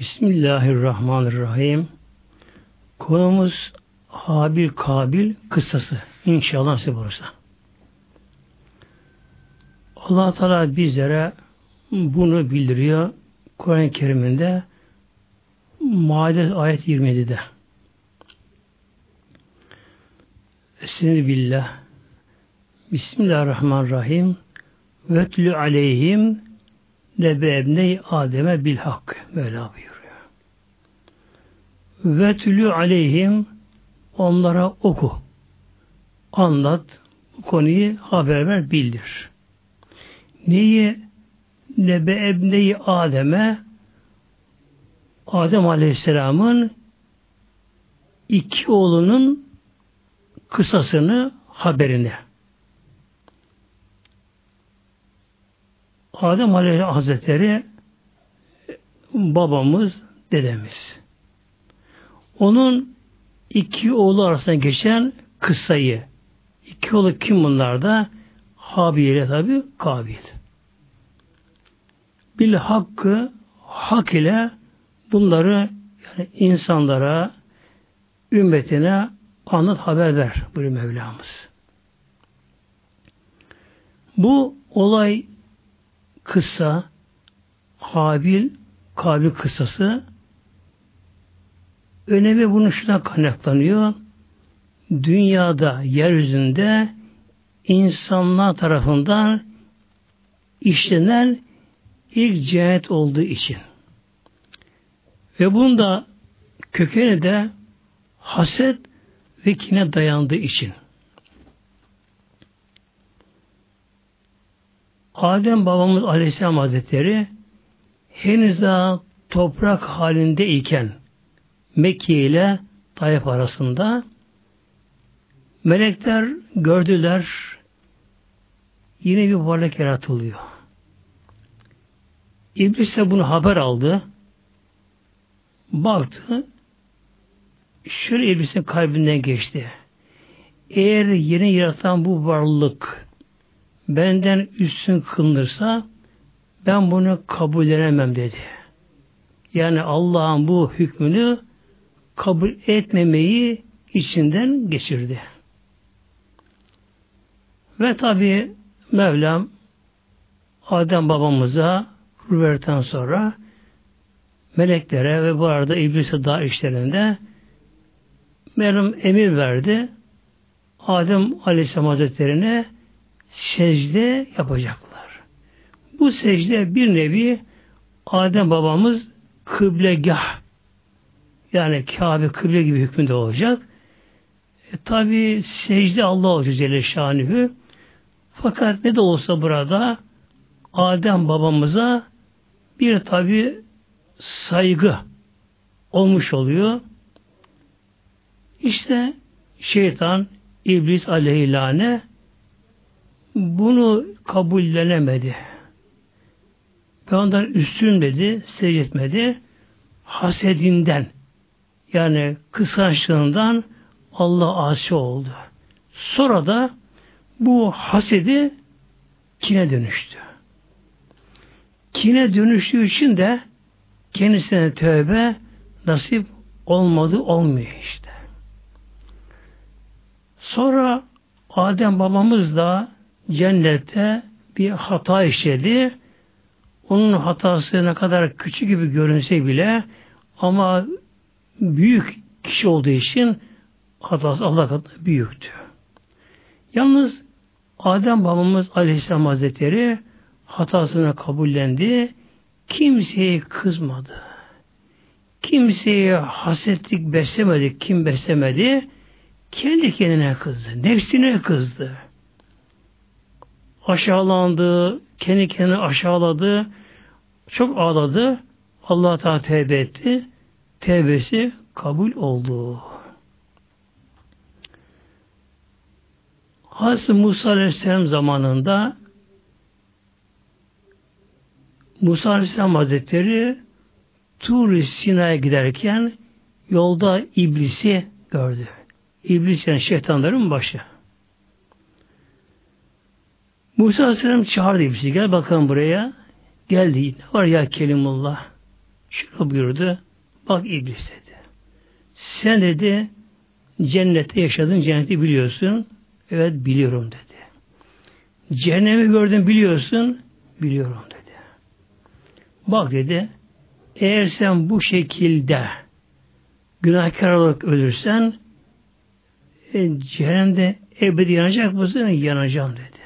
Bismillahirrahmanirrahim. Konumuz Habil Kabil kıssası. İnşallah nasip olursa. allah Teala bizlere bunu bildiriyor Kur'an-ı Kerim'inde Maide ayet 27'de. Estaizu billah. Bismillahirrahmanirrahim. Vetlü aleyhim nebe ebney Adem'e bil hak. Böyle buyuruyor. Vetlü aleyhim onlara oku. Anlat. Bu konuyu haber ver, bildir. Neyi? Nebe ebneyi Adem'e Adem Aleyhisselam'ın iki oğlunun kısasını, haberini. Adem Aleyhisselam Hazretleri babamız, dedemiz. Onun iki oğlu arasında geçen kıssayı. İki oğlu kim bunlar da? Habil ile tabi Kabil. Bil hakkı hak ile bunları yani insanlara, ümmetine anlat haber ver buyuruyor Mevlamız. Bu olay kıssa Habil Kabil kıssası önemi bunun şuna kaynaklanıyor. Dünyada, yeryüzünde insanlar tarafından işlenen ilk cennet olduğu için. Ve bunun da kökeni de haset ve kine dayandığı için. Adem babamız Aleyhisselam Hazretleri henüz daha toprak halinde iken Mekke ile Tayyip arasında melekler gördüler yine bir varlık yaratılıyor. İblis de bunu haber aldı. Baktı şöyle iblisin kalbinden geçti. Eğer yeni yaratan bu varlık benden üstün kılınırsa ben bunu kabul edemem dedi. Yani Allah'ın bu hükmünü kabul etmemeyi içinden geçirdi. Ve tabi Mevlam Adem babamıza ruh sonra meleklere ve bu arada iblise daha işlerinde Mevlam emir verdi. Adem Aleyhisselam Hazretleri'ne secde yapacaklar. Bu secde bir nevi Adem babamız kıblegah yani Kabe kıble gibi hükmünde olacak. E, tabi secde Allah Celle Şanühü. Fakat ne de olsa burada Adem babamıza bir tabi saygı olmuş oluyor. İşte şeytan, iblis aleyhilâne bunu kabullenemedi. Ondan üstün dedi, secretmedi. Hasedinden yani kıskançlığından Allah asi oldu. Sonra da bu hasedi kine dönüştü. Kine dönüştüğü için de kendisine tövbe nasip olmadı olmuyor işte. Sonra Adem babamız da cennette bir hata işledi. Onun hatası ne kadar küçük gibi görünse bile ama büyük kişi olduğu için hatası Allah katında büyüktü. Yalnız Adem babamız Aleyhisselam Hazretleri hatasını kabullendi. Kimseye kızmadı. Kimseye hasetlik beslemedi. Kim beslemedi? Kendi kendine kızdı. Nefsine kızdı. Aşağılandı. Kendi kendini aşağıladı. Çok ağladı. Allah Teala tevbe etti tevbesi kabul oldu. Hazreti Musa Aleyhisselam zamanında Musa Aleyhisselam Hazretleri Tur Sina'ya giderken yolda iblisi gördü. İblis yani şeytanların başı. Musa Aleyhisselam çağırdı iblisi. Gel bakalım buraya. Geldi. Ne var ya Kelimullah? Şunu buyurdu. Bak iblis dedi. Sen dedi cennette yaşadın, cenneti biliyorsun. Evet biliyorum dedi. Cehennemi gördün biliyorsun. Biliyorum dedi. Bak dedi eğer sen bu şekilde günahkar olarak ölürsen e, cehennemde ebedi yanacak mısın? Yanacağım dedi.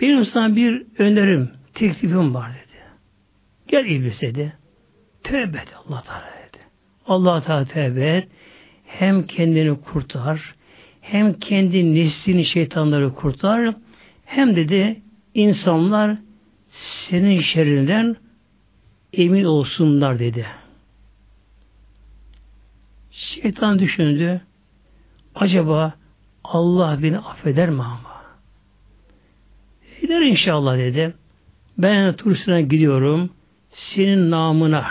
Benim sana bir önerim, teklifim var dedi. Gel iblis dedi. Tövbe et Allah Teala dedi. Allah Teala tövbe et. Hem kendini kurtar, hem kendi neslini şeytanları kurtar, hem dedi insanlar senin şerrinden emin olsunlar dedi. Şeytan düşündü. Acaba Allah beni affeder mi ama? Eder inşallah dedi. Ben turistine gidiyorum. Senin namına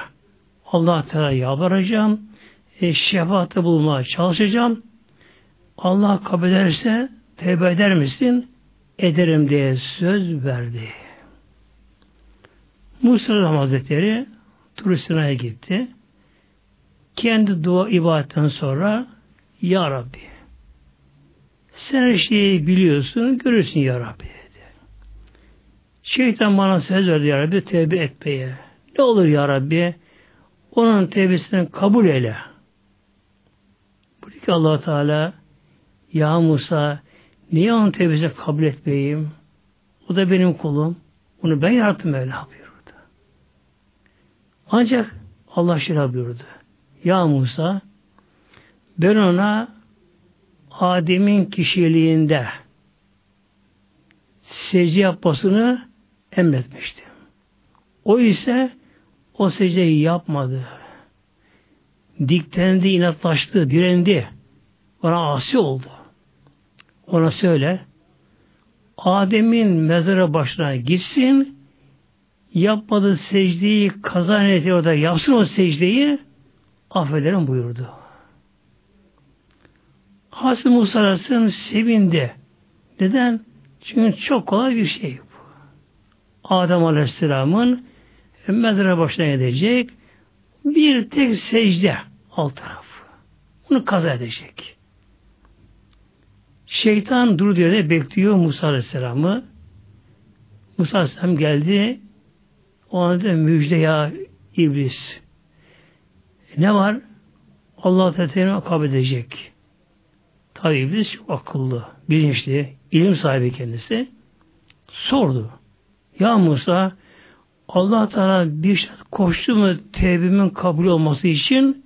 Allah Teala yalvaracağım. E, şefaatte bulmaya çalışacağım. Allah kabul ederse tevbe eder misin? Ederim diye söz verdi. Musa Hazretleri Turistine gitti. Kendi dua ibadetten sonra Ya Rabbi sen her şeyi biliyorsun, görürsün Ya Rabbi. Şeytan bana söz verdi Ya Rabbi tevbe etmeye. Ne olur Ya Rabbi onun tevbesini kabul eyle. Buradaki allah Teala Ya Musa niye onun tevbesini kabul etmeyeyim? O da benim kulum. Onu ben yarattım öyle yapıyor. Ancak Allah şöyle buyurdu. Ya Musa ben ona Adem'in kişiliğinde secde yapmasını emretmiştim. O ise o secdeyi yapmadı. Diktendi, inatlaştı, direndi. Bana asi oldu. Ona söyle, Adem'in mezara başına gitsin, yapmadığı secdeyi kaza niyeti orada yapsın o secdeyi affederim buyurdu. Hasım Musa Aleyhisselam sevindi. Neden? Çünkü çok kolay bir şey. Adem Aleyhisselam'ın mezara başına edecek bir tek secde alt tarafı. Bunu kaza edecek. Şeytan dur diye bekliyor Musa Aleyhisselam'ı. Musa Aleyhisselam geldi o anda müjde ya iblis. Ne var? Allah Teala kabul edecek. Tabi iblis çok akıllı, bilinçli, ilim sahibi kendisi. Sordu. Ya Musa Allah Teala bir şey koştu mu tevbimin kabul olması için?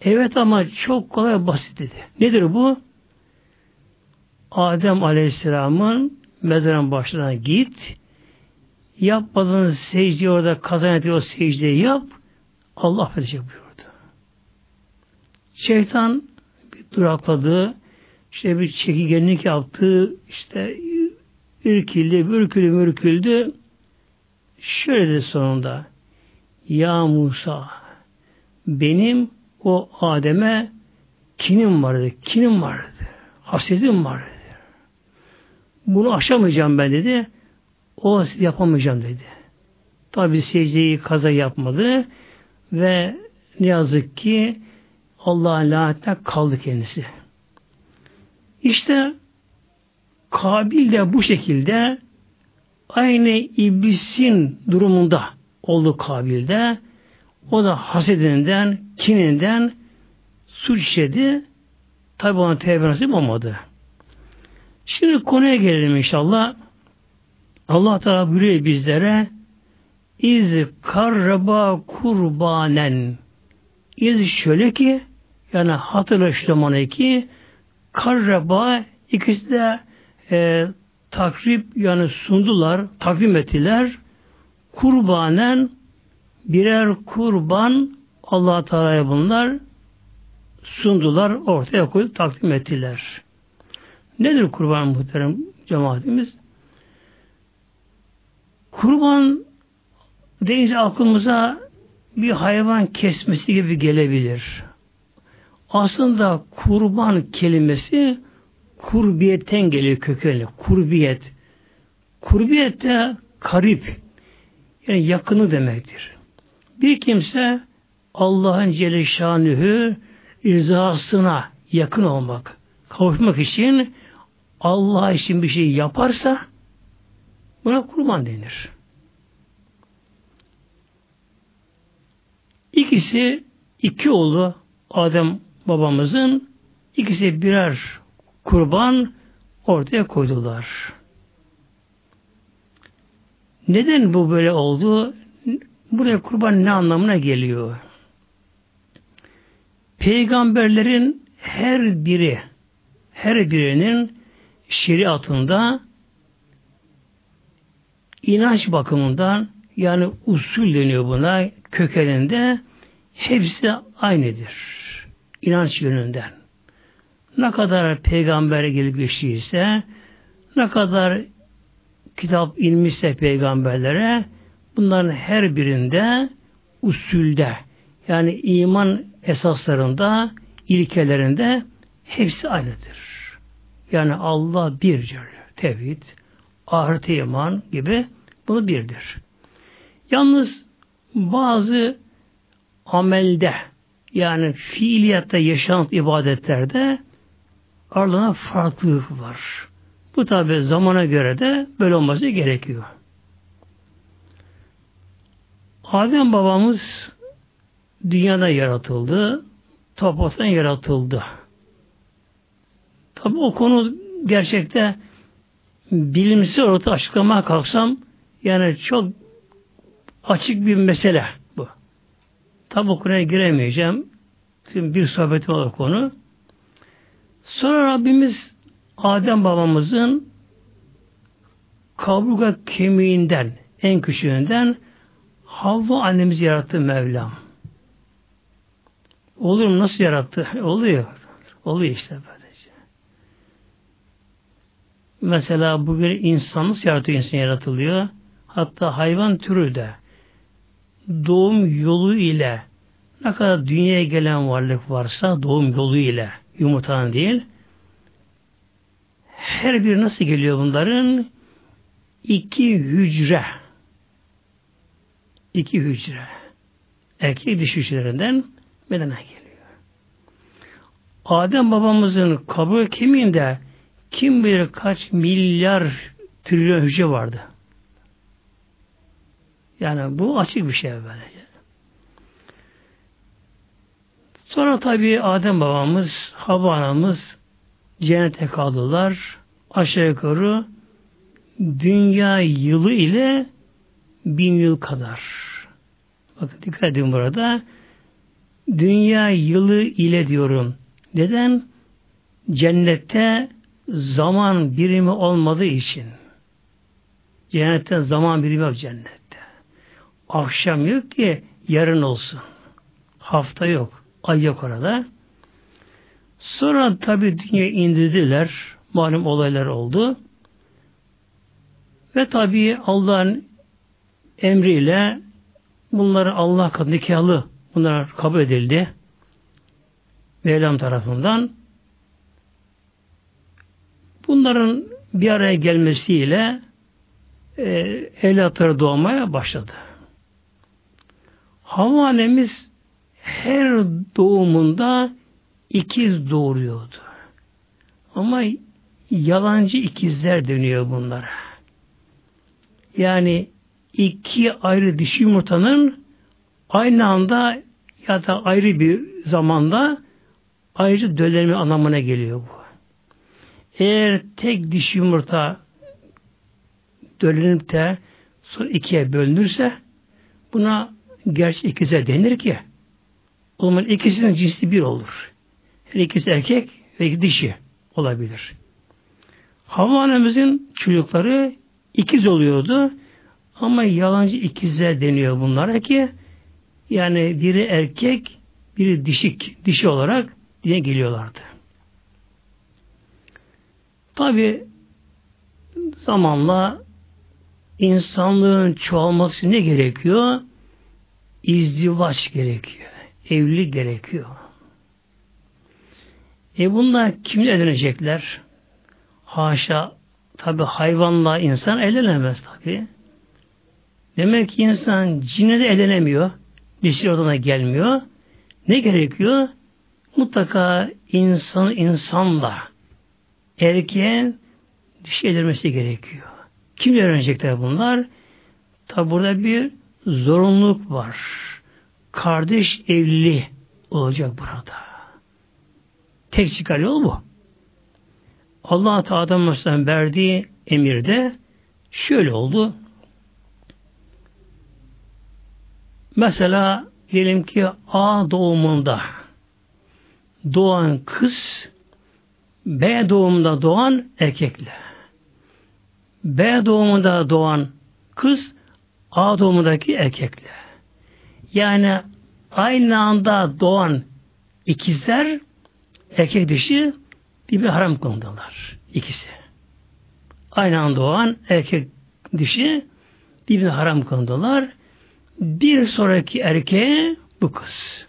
Evet ama çok kolay basit dedi. Nedir bu? Adem Aleyhisselam'ın mezarın başına git, yapmadığın secdeyi orada kazan o secdeyi yap, Allah affedecek buyurdu. Şeytan bir durakladı, işte bir çekigenlik yaptı, işte ürküldü, ürküldü, mürküldü. Şöyle dedi sonunda, Ya Musa, benim o Adem'e kinim vardı, kinim vardı, hasedim vardı. Bunu aşamayacağım ben dedi. O yapamayacağım dedi. Tabi secdeyi kaza yapmadı ve ne yazık ki Allah'ın lanetine kaldı kendisi. İşte Kabil de bu şekilde aynı iblisin durumunda oldu Kabil'de. O da hasedinden, kininden suç işledi. Tabi ona tevbe nasip olmadı. Şimdi konuya gelelim inşallah. Allah Teala buyuruyor bizlere iz karraba kurbanen iz şöyle ki yani hatırla ki karraba ikisi de e, takrib yani sundular, takdim ettiler. Kurbanen birer kurban Allah Teala'ya bunlar sundular, ortaya koyup takdim ettiler. Nedir kurban muhterem cemaatimiz? Kurban deyince aklımıza bir hayvan kesmesi gibi gelebilir. Aslında kurban kelimesi kurbiyetten geliyor kökenli. Kurbiyet. Kurbiyet de karip. Yani yakını demektir. Bir kimse Allah'ın Celle Şanühü rızasına yakın olmak, kavuşmak için Allah için bir şey yaparsa buna kurban denir. İkisi iki oğlu Adem babamızın ikisi birer kurban ortaya koydular. Neden bu böyle oldu? Buraya kurban ne anlamına geliyor? Peygamberlerin her biri, her birinin şeriatında inanç bakımından yani usul deniyor buna kökeninde hepsi aynıdır. İnanç yönünden. Ne kadar peygamber gelip geçtiyse ne kadar kitap inmişse peygamberlere bunların her birinde usulde yani iman esaslarında ilkelerinde hepsi aynıdır. Yani Allah birdir. Tevhid, ahiret iman gibi bunu birdir. Yalnız bazı amelde yani fiiliyatta yaşanan ibadetlerde aralarında farklılık var. Bu tabi zamana göre de böyle olması gerekiyor. Adem babamız dünyada yaratıldı, topraktan yaratıldı. Tabi o konu gerçekte bilimsel olarak açıklamaya kalksam yani çok açık bir mesele bu. Tabi o konuya giremeyeceğim. Şimdi bir sohbetim olur konu. Sonra Rabbimiz Adem babamızın kaburga kemiğinden, en küçüğünden Havva annemizi yarattı Mevlam. Olur mu? Nasıl yarattı? Oluyor. Oluyor işte böylece. Mesela bugün insan nasıl yaratıyor? İnsan yaratılıyor. Hatta hayvan türü de doğum yolu ile ne kadar dünyaya gelen varlık varsa doğum yolu ile yumurtanın değil her bir nasıl geliyor bunların? iki hücre iki hücre erkek diş hücrelerinden bedene geliyor. Adem babamızın kabuğu kemiğinde kim bilir kaç milyar trilyon hücre vardı. Yani bu açık bir şey böylece. Sonra tabi Adem babamız, Havva anamız cennete kaldılar. Aşağı yukarı dünya yılı ile bin yıl kadar. Bakın dikkat edin burada. Dünya yılı ile diyorum. Neden? Cennette zaman birimi olmadığı için. Cennette zaman birimi yok cennette. Akşam yok ki yarın olsun. Hafta yok. Ay yok orada. Sonra tabi dünya indirdiler. Malum olaylar oldu. Ve tabi Allah'ın emriyle bunları Allah katında nikahlı bunlar kabul edildi. Mevlam tarafından. Bunların bir araya gelmesiyle e, evlatları doğmaya başladı. Havva annemiz her doğumunda ikiz doğuruyordu. Ama yalancı ikizler dönüyor bunlara. Yani iki ayrı dişi yumurtanın aynı anda ya da ayrı bir zamanda ayrıca döllenme anlamına geliyor bu. Eğer tek dişi yumurta döllenip de sonra ikiye bölünürse buna gerçi ikize denir ki o ikisinin cinsi bir olur. Her ikisi erkek ve dişi olabilir. Havva annemizin çocukları ikiz oluyordu. Ama yalancı ikizler deniyor bunlara ki yani biri erkek, biri dişik, dişi olarak diye geliyorlardı. Tabi zamanla insanlığın çoğalması ne gerekiyor? İzdivaç gerekiyor. Evlilik gerekiyor. E bunlar kimle evlenecekler? Haşa tabi hayvanla insan evlenemez tabi. Demek ki insan cinle de evlenemiyor. Dişi odana gelmiyor. Ne gerekiyor? Mutlaka insan insanla erkeğin dişi edilmesi gerekiyor. Kim öğrenecekler bunlar? Tabi burada bir zorunluluk var. Kardeş evliliği olacak burada. Tek çıkar yol bu. Allah Teala verdiği emirde şöyle oldu. Mesela diyelim ki A doğumunda doğan kız B doğumunda doğan erkekle B doğumunda doğan kız A doğumundaki erkekle yani aynı anda doğan ikizler erkek dişi bir haram kılındılar. ikisi. Aynı anda doğan erkek dişi birbirine haram kılındılar. Bir sonraki erkeğe bu kız.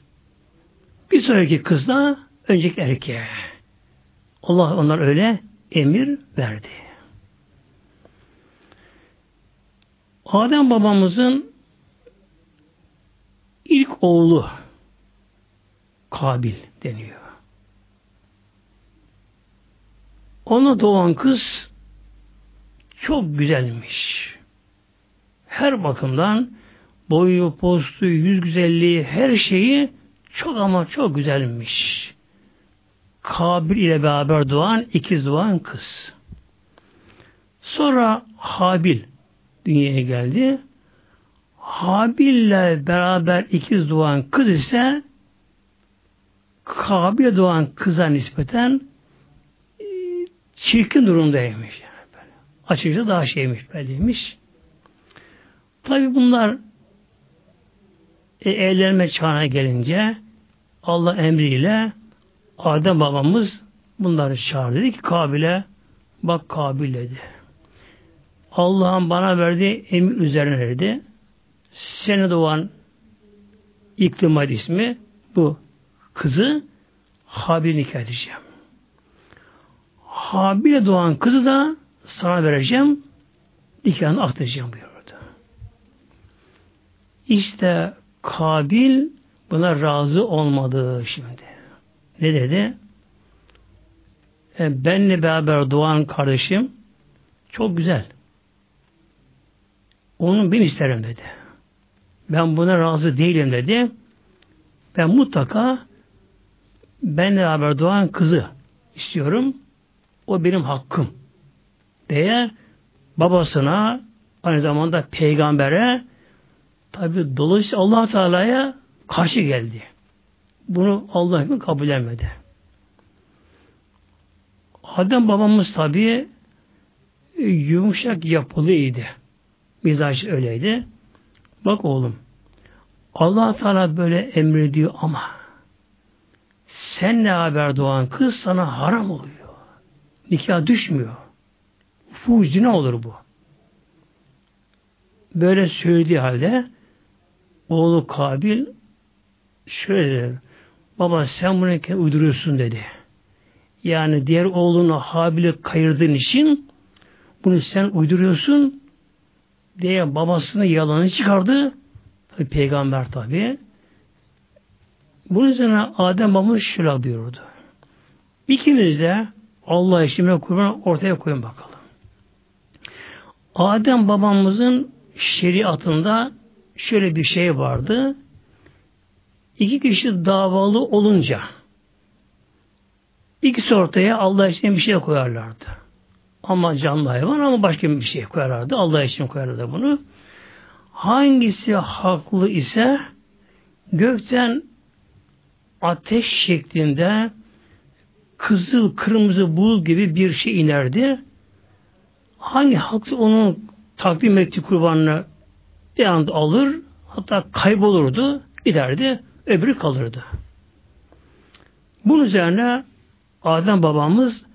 Bir sonraki kız da önceki erkeğe. Allah onlar öyle emir verdi. Adem babamızın ilk oğlu Kabil deniyor. Ona doğan kız çok güzelmiş. Her bakımdan boyu, postu, yüz güzelliği, her şeyi çok ama çok güzelmiş. Kabil ile beraber doğan, ikiz doğan kız. Sonra Habil dünyaya geldi. Habil ile beraber ikiz doğan kız ise Kabil doğan kıza nispeten e, çirkin durumdaymış. Yani. Açıkça daha şeymiş, böyleymiş. Tabi bunlar e, evlenme çağına gelince Allah emriyle Adem babamız bunları çağırdı. Dedi ki Kabil'e bak Kabil dedi. Allah'ın bana verdiği emir üzerine dedi. Seni doğan İklimat ismi bu kızı Habil nikah edeceğim. Habil'e doğan kızı da sana vereceğim. Nikahını aktaracağım buyurdu. İşte Kabil buna razı olmadı şimdi. Ne dedi? E, benle beraber doğan kardeşim çok güzel. Onun ben isterim dedi. Ben buna razı değilim dedi. Ben mutlaka benle beraber doğan kızı istiyorum. O benim hakkım. diye babasına aynı zamanda peygambere tabi dolayısıyla allah Teala'ya karşı geldi. Bunu Allah kabul etmedi. Adem babamız tabi yumuşak yapılıydı. Mizaç öyleydi. Bak oğlum allah Teala böyle emrediyor ama senle haber doğan kız sana haram oluyor. Nikah düşmüyor. Fuhuş ne olur bu? Böyle söylediği halde oğlu Kabil şöyle dedi. Baba sen bunu uyduruyorsun dedi. Yani diğer oğlunu Habil'i kayırdığın için bunu sen uyduruyorsun diye babasını yalanı çıkardı. Tabi peygamber tabi. Bunun üzerine Adem babamız şöyle buyurdu. İkimiz de Allah için kurban ortaya koyun bakalım. Adem babamızın şeriatında şöyle bir şey vardı. İki kişi davalı olunca ikisi ortaya Allah için bir şey koyarlardı. Ama canlı hayvan ama başka bir şey koyarlardı. Allah için koyarlardı bunu. Hangisi haklı ise gökten ateş şeklinde kızıl, kırmızı, bul gibi bir şey inerdi. Hangi haklı onun takdim ettiği kurbanını bir anda alır, hatta kaybolurdu, giderdi, öbürü kalırdı. Bunun üzerine Adem babamız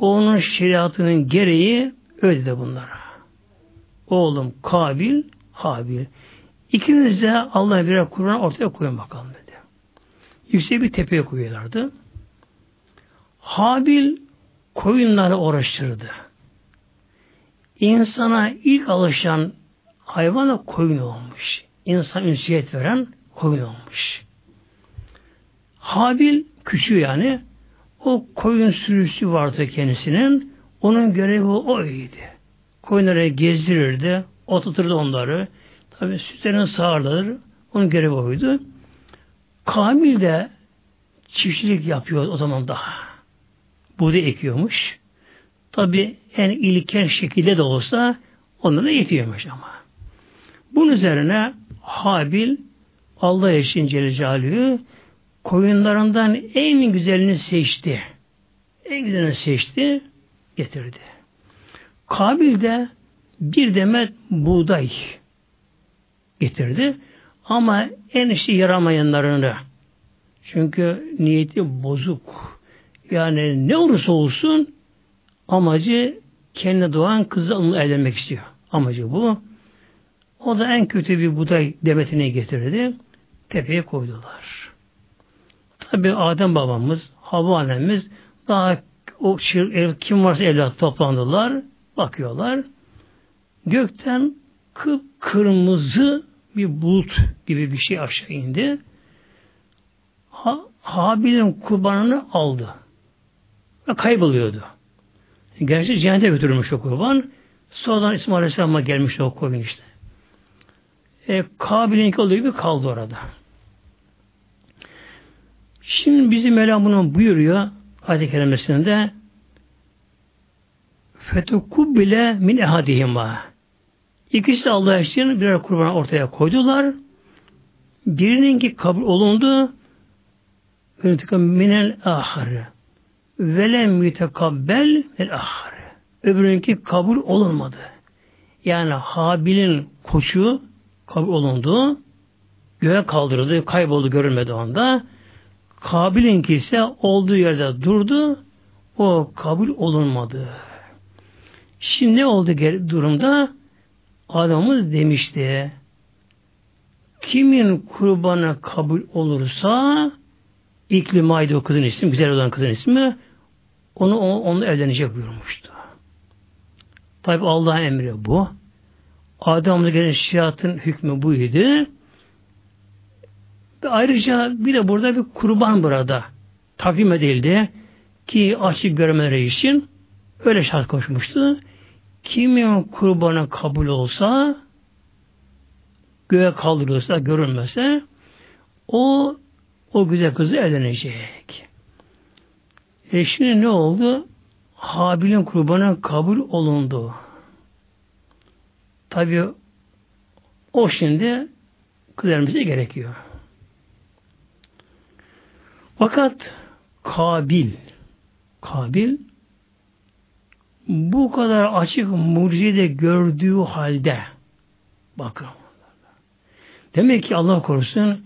onun şeriatının gereği ödedi bunlara. Oğlum Kabil, Habil. İkiniz de Allah'a birer Kur'an ortaya koyun bakalım dedi. Yüksek bir tepeye koyuyorlardı. Habil koyunları uğraştırdı. İnsana ilk alışan hayvan da koyun olmuş. İnsan ünsiyet veren koyun olmuş. Habil küçüğü yani o koyun sürüsü vardı kendisinin. Onun görevi oydu. Koyunları gezdirirdi, oturturdu onları. Tabi sütlerini sağarlar. Onun görevi oydu. Kamil de çiftçilik yapıyor o zaman daha. Buğday ekiyormuş. Tabi en ilkel şekilde de olsa onlara yetiyormuş ama. Bunun üzerine Habil Allah için Celle koyunlarından en güzelini seçti. En güzelini seçti, getirdi. Kabil de bir demet buğday getirdi. Ama en işe yaramayanlarını çünkü niyeti bozuk. Yani ne olursa olsun amacı kendi doğan kızı evlenmek istiyor. Amacı bu. O da en kötü bir buday demetini getirdi. Tepeye koydular. Tabi Adem babamız, Havva annemiz daha o kim varsa evlat toplandılar. Bakıyorlar. Gökten kıpkırmızı bir bulut gibi bir şey aşağı indi. Ha, Habil'in kurbanını aldı. Ve kayboluyordu. Gerçi cennete götürülmüş o kurban. Sonradan İsmail Aleyhisselam'a gelmiş o kurban işte. E, Kabil'inki olduğu gibi kaldı orada. Şimdi bizim Mevlam bunu buyuruyor ayet-i kerimesinde bile min ehadihima İkisi de Allah için birer kurban ortaya koydular. Birininki kabul olundu. minel ahare. Velem mütekabbel el ahare. Öbürünki kabul olunmadı. Yani Habil'in koçu kabul olundu. Göğe kaldırıldı. Kayboldu görülmedi onda. Kabil'inki ise olduğu yerde durdu. O kabul olunmadı. Şimdi ne oldu durumda? Adamımız demişti kimin kurbanı kabul olursa İklimaydı o kızın ismi, güzel olan kızın ismi onu onunla evlenecek buyurmuştu. Tabi Allah'ın emri bu. Adam'da gelen şiatın hükmü buydu. Ve ayrıca bir de burada bir kurban burada takdim edildi ki açık görmeleri için öyle şart koşmuştu. Kimin kurbanı kabul olsa göğe kaldırılırsa, görünmese o o güzel kızı evlenecek. E şimdi ne oldu? Habil'in kurbanı kabul olundu. Tabi o şimdi kız gerekiyor. Fakat Kabil Kabil bu kadar açık mucizede gördüğü halde bakın demek ki Allah korusun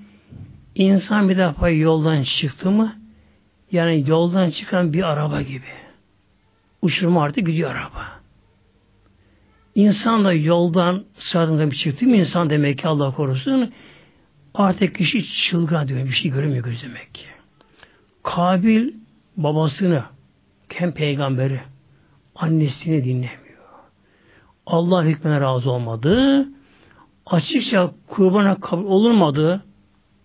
insan bir defa yoldan çıktı mı yani yoldan çıkan bir araba gibi uçurma artık gidiyor araba. İnsan da yoldan sıratından bir çıktı mı insan demek ki Allah korusun artık kişi çılgın diyor bir şey göremiyor göz demek ki. Kabil babasını hem peygamberi annesini dinlemiyor. Allah hükmüne razı olmadı. Açıkça kurbana kabul olunmadı.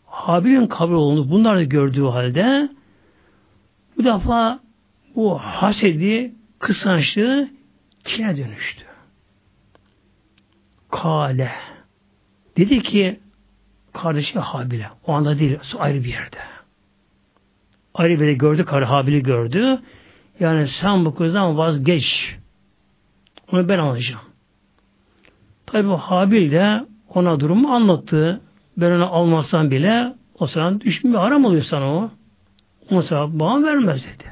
Habil'in kabul olundu. Bunlar da gördüğü halde bu defa bu hasedi, kıskançlığı kine dönüştü. Kale. Dedi ki kardeşi Habil'e. O anda değil, ayrı bir yerde. Bir yerde gördü, karı Habil'i gördü. Yani sen bu kızdan vazgeç. Onu ben alacağım. Tabi Habil de ona durumu anlattı. Ben onu almazsam bile o sana düşmüyor. Haram oluyor sana o. O sana bağım vermez dedi.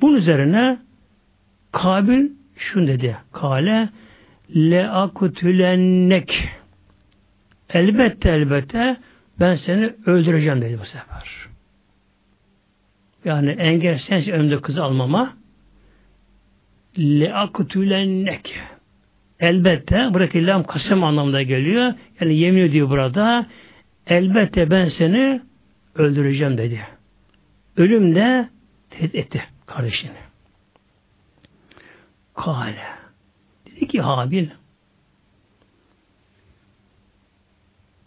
Bunun üzerine Kabil şunu dedi. Kale le akutülennek elbette elbette ben seni öldüreceğim dedi bu sefer. Yani engel sensin önümde kızı almama. Le akutülennek. Elbette buradaki illam kasem anlamında geliyor. Yani yemin ediyor burada. Elbette ben seni öldüreceğim dedi. Ölüm de tehdit etti kardeşini. Kale. Dedi ki Habil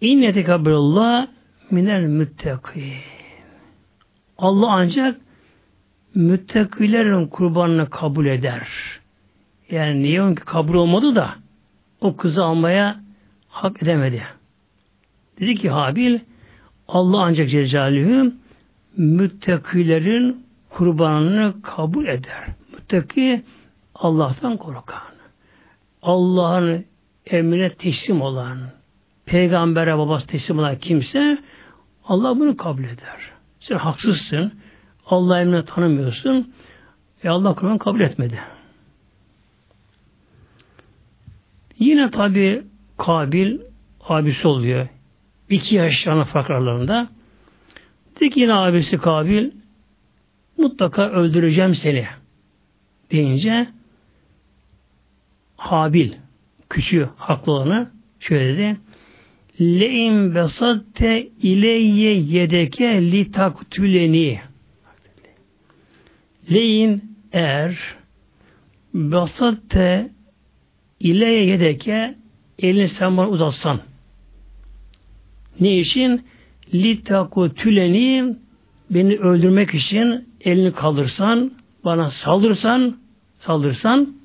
İnne tekabirullah minel müttakîn. Allah ancak müttakilerin kurbanını kabul eder. Yani niye onun kabul olmadı da o kızı almaya hak edemedi. Dedi ki Habil Allah ancak Cecalühü müttakilerin kurbanını kabul eder. Müttaki Allah'tan korkan. Allah'ın emrine teslim olan, peygambere babası teslim olan kimse Allah bunu kabul eder. Sen haksızsın. Allah emrine tanımıyorsun. E Allah Kur'an kabul etmedi. Yine tabi Kabil abisi oluyor. İki yaş ana fark aralarında. Dedi ki yine abisi Kabil mutlaka öldüreceğim seni deyince Habil küçüğü haklı olanı şöyle dedi Le'in besatte ileyye yedeke li taktüleni Le'in eğer besatte ileyye yedeke elini sen bana uzatsan ne için? Li takutüleni beni öldürmek için elini kaldırsan, bana saldırsan, saldırsan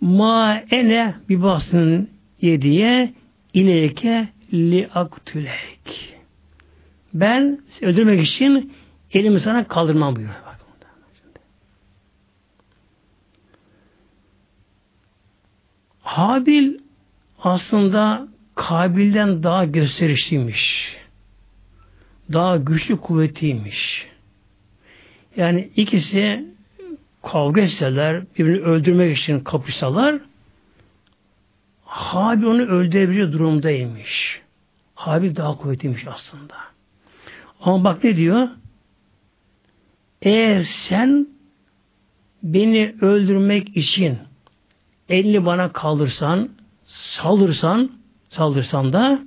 ma ene bir basının yediye ileyke li aktülek. Ben öldürmek için elimi sana kaldırmam buyuruyor. Habil aslında Kabil'den daha gösterişliymiş. Daha güçlü kuvvetiymiş. Yani ikisi kavga etseler, birbirini öldürmek için kapışsalar, Habil onu öldürebilir durumdaymış. Habil daha kuvvetliymiş aslında. Ama bak ne diyor? Eğer sen beni öldürmek için elini bana kaldırsan, saldırsan, saldırsan da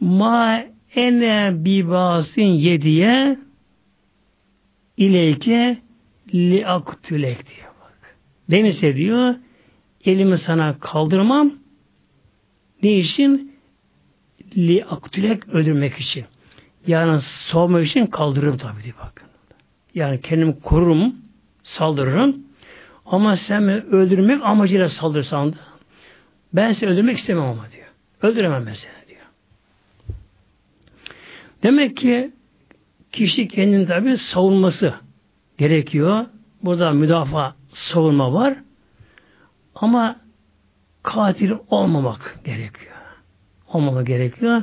ma ene bibasin yediye ileyke li aktülek diyor bak. Denizse diyor elimi sana kaldırmam ne için? Li aktülek öldürmek için. Yani soğumak için kaldırırım tabi diyor bakın. Yani kendimi korurum, saldırırım. Ama sen beni öldürmek amacıyla saldırsan da ben seni öldürmek istemem ama diyor. Öldüremem ben seni diyor. Demek ki kişi kendini tabi savunması gerekiyor. Burada müdafaa savunma var. Ama katil olmamak gerekiyor. Olmamak gerekiyor.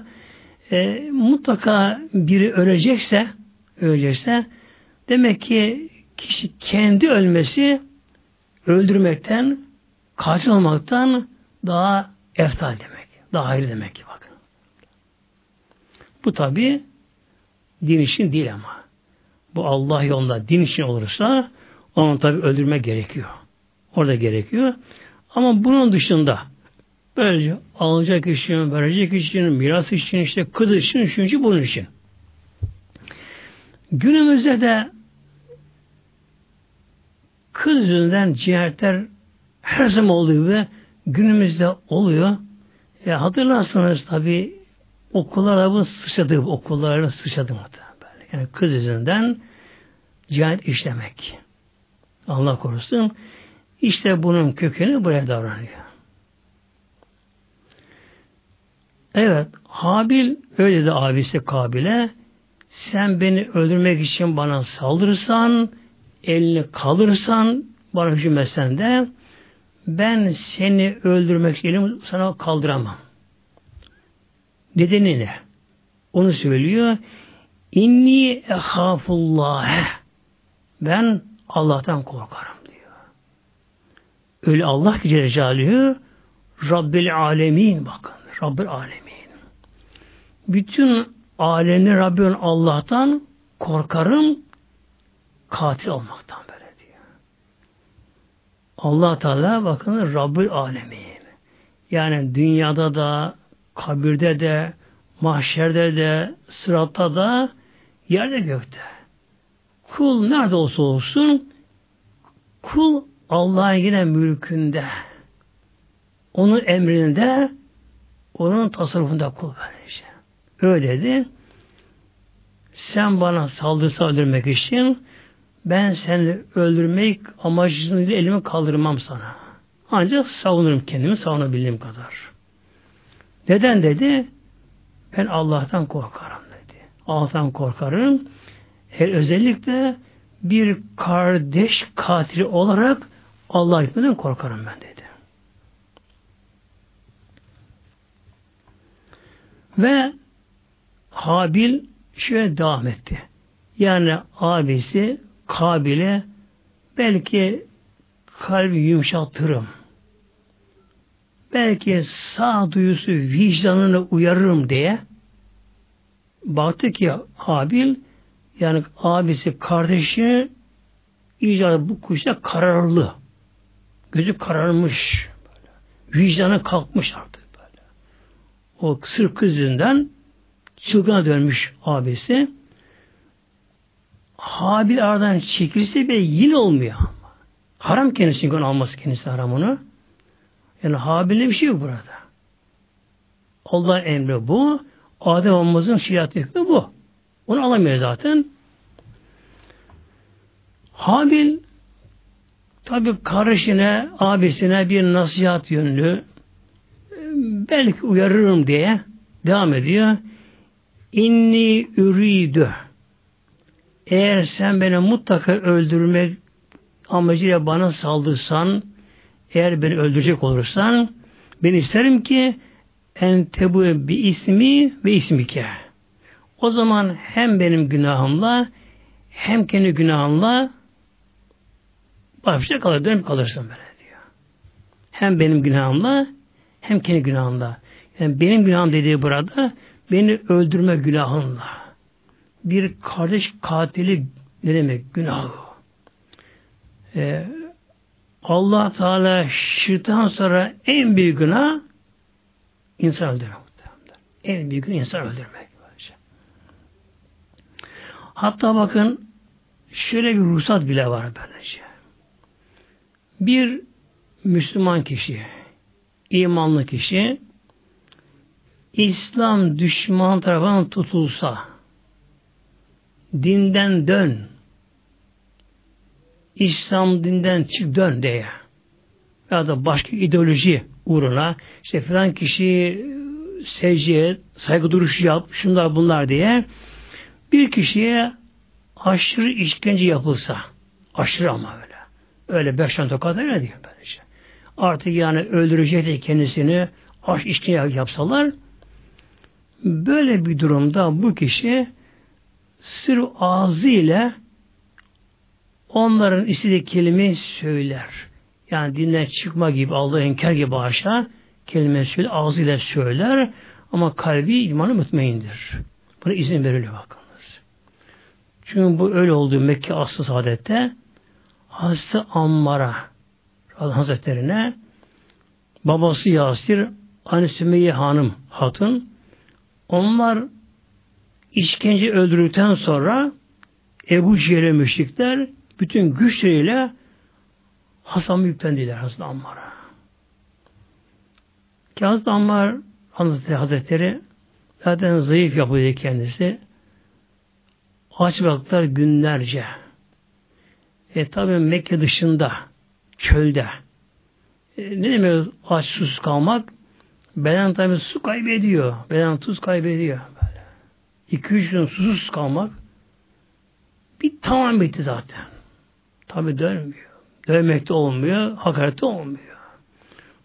E, mutlaka biri ölecekse ölecekse demek ki kişi kendi ölmesi öldürmekten katil olmaktan daha eftal demek. Daha hayırlı demek ki bakın. Bu tabi din için değil ama. Bu Allah yolunda din için olursa onu tabi öldürmek gerekiyor. Orada gerekiyor. Ama bunun dışında böylece alacak için, verecek için, miras için, işte kız için, üçüncü bunun için. Günümüzde de kız yüzünden cinayetler her zaman olduğu gibi günümüzde oluyor. E, hatırlarsanız tabi okullara bu sıçradı, okullara sıçradı muhtemelen. Yani kız yüzünden cinayet işlemek. Allah korusun. İşte bunun kökeni buraya davranıyor. Evet, Habil öyle de abisi Kabil'e sen beni öldürmek için bana saldırırsan, elini kaldırırsan, bana hücum etsen de ben seni öldürmek için sana kaldıramam. Nedeni ne? Onu söylüyor. İnni ehafullah. Ben Allah'tan korkarım. Öyle Allah ki Celle Rabbil alemin bakın. Rabbil alemin. Bütün alemli Rabbin Allah'tan korkarım katil olmaktan böyle diyor. Allah Teala bakın Rabbül alemin. Yani dünyada da kabirde de mahşerde de sıratta da yerde gökte. Kul nerede olsa olsun kul Allah'ın yine mülkünde onun emrinde onun tasarrufunda kul böylece. Öyle dedi. Sen bana saldırsa öldürmek için ben seni öldürmek amacıyla elimi kaldırmam sana. Ancak savunurum kendimi savunabildiğim kadar. Neden dedi? Ben Allah'tan korkarım dedi. Allah'tan korkarım. E, özellikle bir kardeş katili olarak Allah gitmeden korkarım ben dedi. Ve Habil şöyle devam etti. Yani abisi Kabil'e belki kalbi yumuşatırım. Belki sağ duyusu vicdanını uyarırım diye baktı ki Habil yani abisi kardeşi iyice bu kuşta kararlı. Gözü kararmış. Vicdanı kalkmış artık böyle. O kısır kız yüzünden çılgına dönmüş abisi. Habil aradan çekilse bile yine olmuyor. Haram kendisi gün alması kendisi haram onu. Yani Habil'de bir şey yok burada. Allah emri bu. Adem olmamızın şiat hükmü bu. Onu alamıyor zaten. Habil tabi karışına, abisine bir nasihat yönlü belki uyarırım diye devam ediyor. İnni üridü eğer sen beni mutlaka öldürmek amacıyla bana saldırsan, eğer beni öldürecek olursan, ben isterim ki en tebu bir ismi ve ismike. O zaman hem benim günahımla hem kendi günahımla başta kalır, dönüp kalırsın böyle diyor. Hem benim günahımla hem kendi günahımla. Yani benim günahım dediği burada beni öldürme günahımla bir kardeş katili ne demek? Günah. Ee, Allah Teala şirkten sonra en büyük günah insan öldürmek. En büyük günah insan öldürmek. Hatta bakın şöyle bir ruhsat bile var böylece. Bir Müslüman kişi, imanlı kişi İslam düşman tarafından tutulsa dinden dön. İslam dinden çık dön diye. Ya da başka ideoloji uğruna işte filan kişi secdeye saygı duruşu yap, şunlar bunlar diye bir kişiye aşırı işkence yapılsa aşırı ama öyle. Beş tane tokat öyle diyor böylece. Artık yani öldürecek kendisini aş işkence yapsalar böyle bir durumda bu kişi sırf ağzı ile onların istediği kelimeyi söyler. Yani dinden çıkma gibi, Allah'ı inkar gibi aşağı kelime söyler, ağzıyla söyler ama kalbi imanı mutmaindir. Buna izin veriliyor bakınız. Çünkü bu öyle olduğu Mekke aslı saadette Hazreti Ammar'a Hazretlerine babası Yasir, Anne Sümeyye Hanım hatun onlar işkence öldürdükten sonra Ebu Cehil'e müşrikler bütün güçleriyle Hasan'ı yüklendiler Hazreti Ammar'a. Ki Hazreti Ammar Hazretleri zaten zayıf yapıyordu kendisi. Aç baktılar günlerce. E tabi Mekke dışında, çölde. E, ne demek aç susuz kalmak? Beden tabi su kaybediyor. Beden tuz kaybediyor. 2-3 gün susuz kalmak bir tamam bitti zaten. Tabi dönmüyor. Dövmek de olmuyor, hakaret de olmuyor.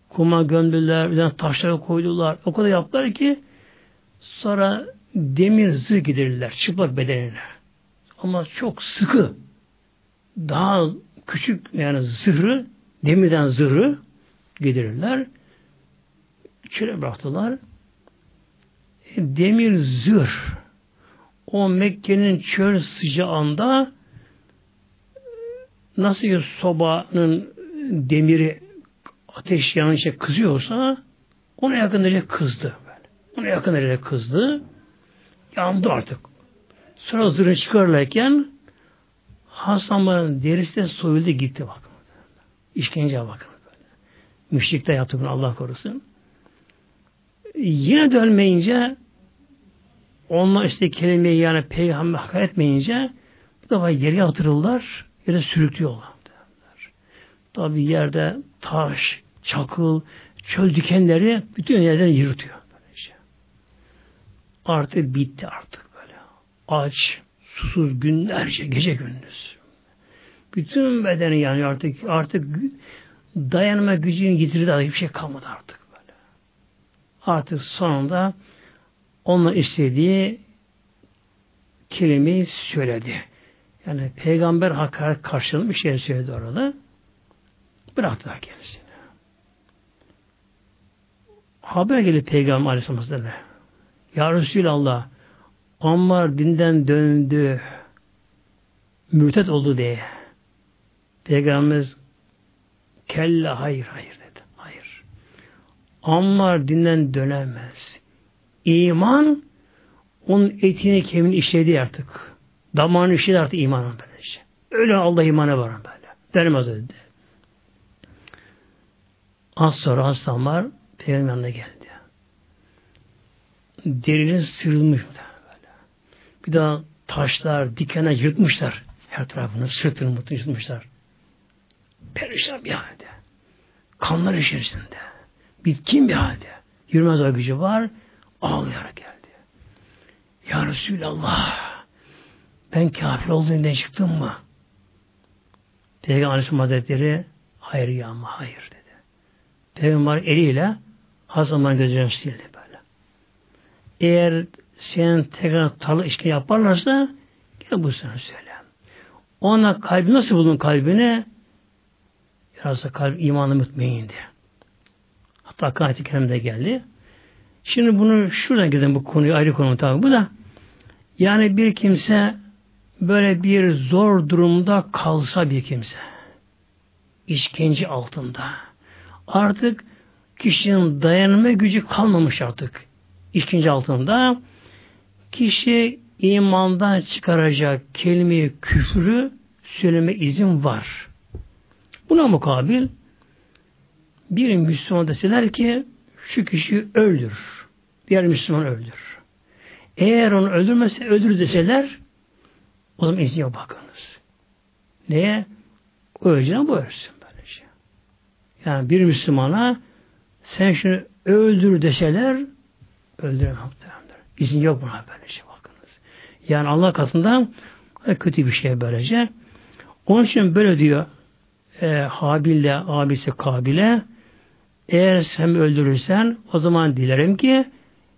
Kuma gömdüler, bir taşlara koydular. O kadar yaptılar ki sonra demir zırh giderirler çıplak bedenine. Ama çok sıkı daha küçük yani zırhı demirden zırhı giderirler. Çöle bıraktılar. E, demir zırh o Mekke'nin çöl sıcağında nasıl bir sobanın demiri ateş yanınca kızıyorsa ona yakın derece kızdı. Ona yakın derece kızdı. Yandı artık. Sonra zırhı çıkarırken Hasanların derisi de soyuldu gitti bakın. İşkenceye bakın. Böyle. Müşrikler yaptı bunu Allah korusun. Yine dönmeyince onlar işte kelimeyi yani peygamber hakaret etmeyince bu defa geri atırırlar yere sürüklüyorlar. Tabi yerde taş, çakıl, çöl dikenleri bütün yerden yırtıyor. Böylece. Artık bitti artık böyle. Aç, susuz günlerce, gece gündüz. Bütün bedeni yanıyor artık. Artık dayanma gücünün getirdiği hiçbir şey kalmadı artık böyle. Artık sonunda onun istediği kelimeyi söyledi. Yani peygamber hakaret karşılığında bir şey söyledi orada. Bıraktılar kendisini. Haber geldi Peygamber Aleyhisselam'dan. Ya Resulallah Ammar dinden döndü mürtet oldu diye. Peygamberimiz kella hayır hayır dedi. Hayır. Ammar dinden dönemez. İman onun etini kemiğini işledi artık. Damarını işledi artık imanın böylece. Öyle Allah imana var böyle. Dönemez dedi. Az sonra hastam var. Peygamber yanına geldi. Derinin sırılmış böyle. Bir daha taşlar, dikenler yırtmışlar. Her tarafını sırtını mutlu yırtmışlar. Perişan bir halde. Kanlar içerisinde. Bitkin bir halde. Yürümez o gücü var. Ağlayarak geldi. Ya Resulallah ben kafir olduğundan çıktım mı? Peygamber Aleyhisselam Hazretleri hayır ya ama hayır dedi. Peygamber eliyle Hasan'dan gözlerini sildi böyle. Eğer senin tekrar tarla işki yaparlarsa gel bu sana söyle. Ona kalbi nasıl buldun kalbini? Biraz da kalp imanı mutmaindi. Hatta kerimde geldi. Şimdi bunu şuradan gidelim bu konuyu ayrı konu tabi bu da. Yani bir kimse böyle bir zor durumda kalsa bir kimse işkence altında artık kişinin dayanma gücü kalmamış artık işkence altında kişi imandan çıkaracak kelime küfrü söyleme izin var. Buna mukabil bir Müslüman deseler ki şu kişi öldür. Diğer Müslüman öldür. Eğer onu öldürmese öldür deseler o zaman izin yok bakınız. Neye? O öleceğine bu ölsün. Böylece. Yani bir Müslümana sen şunu öldür deseler öldüremem. İzin yok buna böylece bakınız. Yani Allah katından kötü bir şey böylece. Onun için böyle diyor e, Habil'le abisi Kabil'e eğer sen öldürürsen o zaman dilerim ki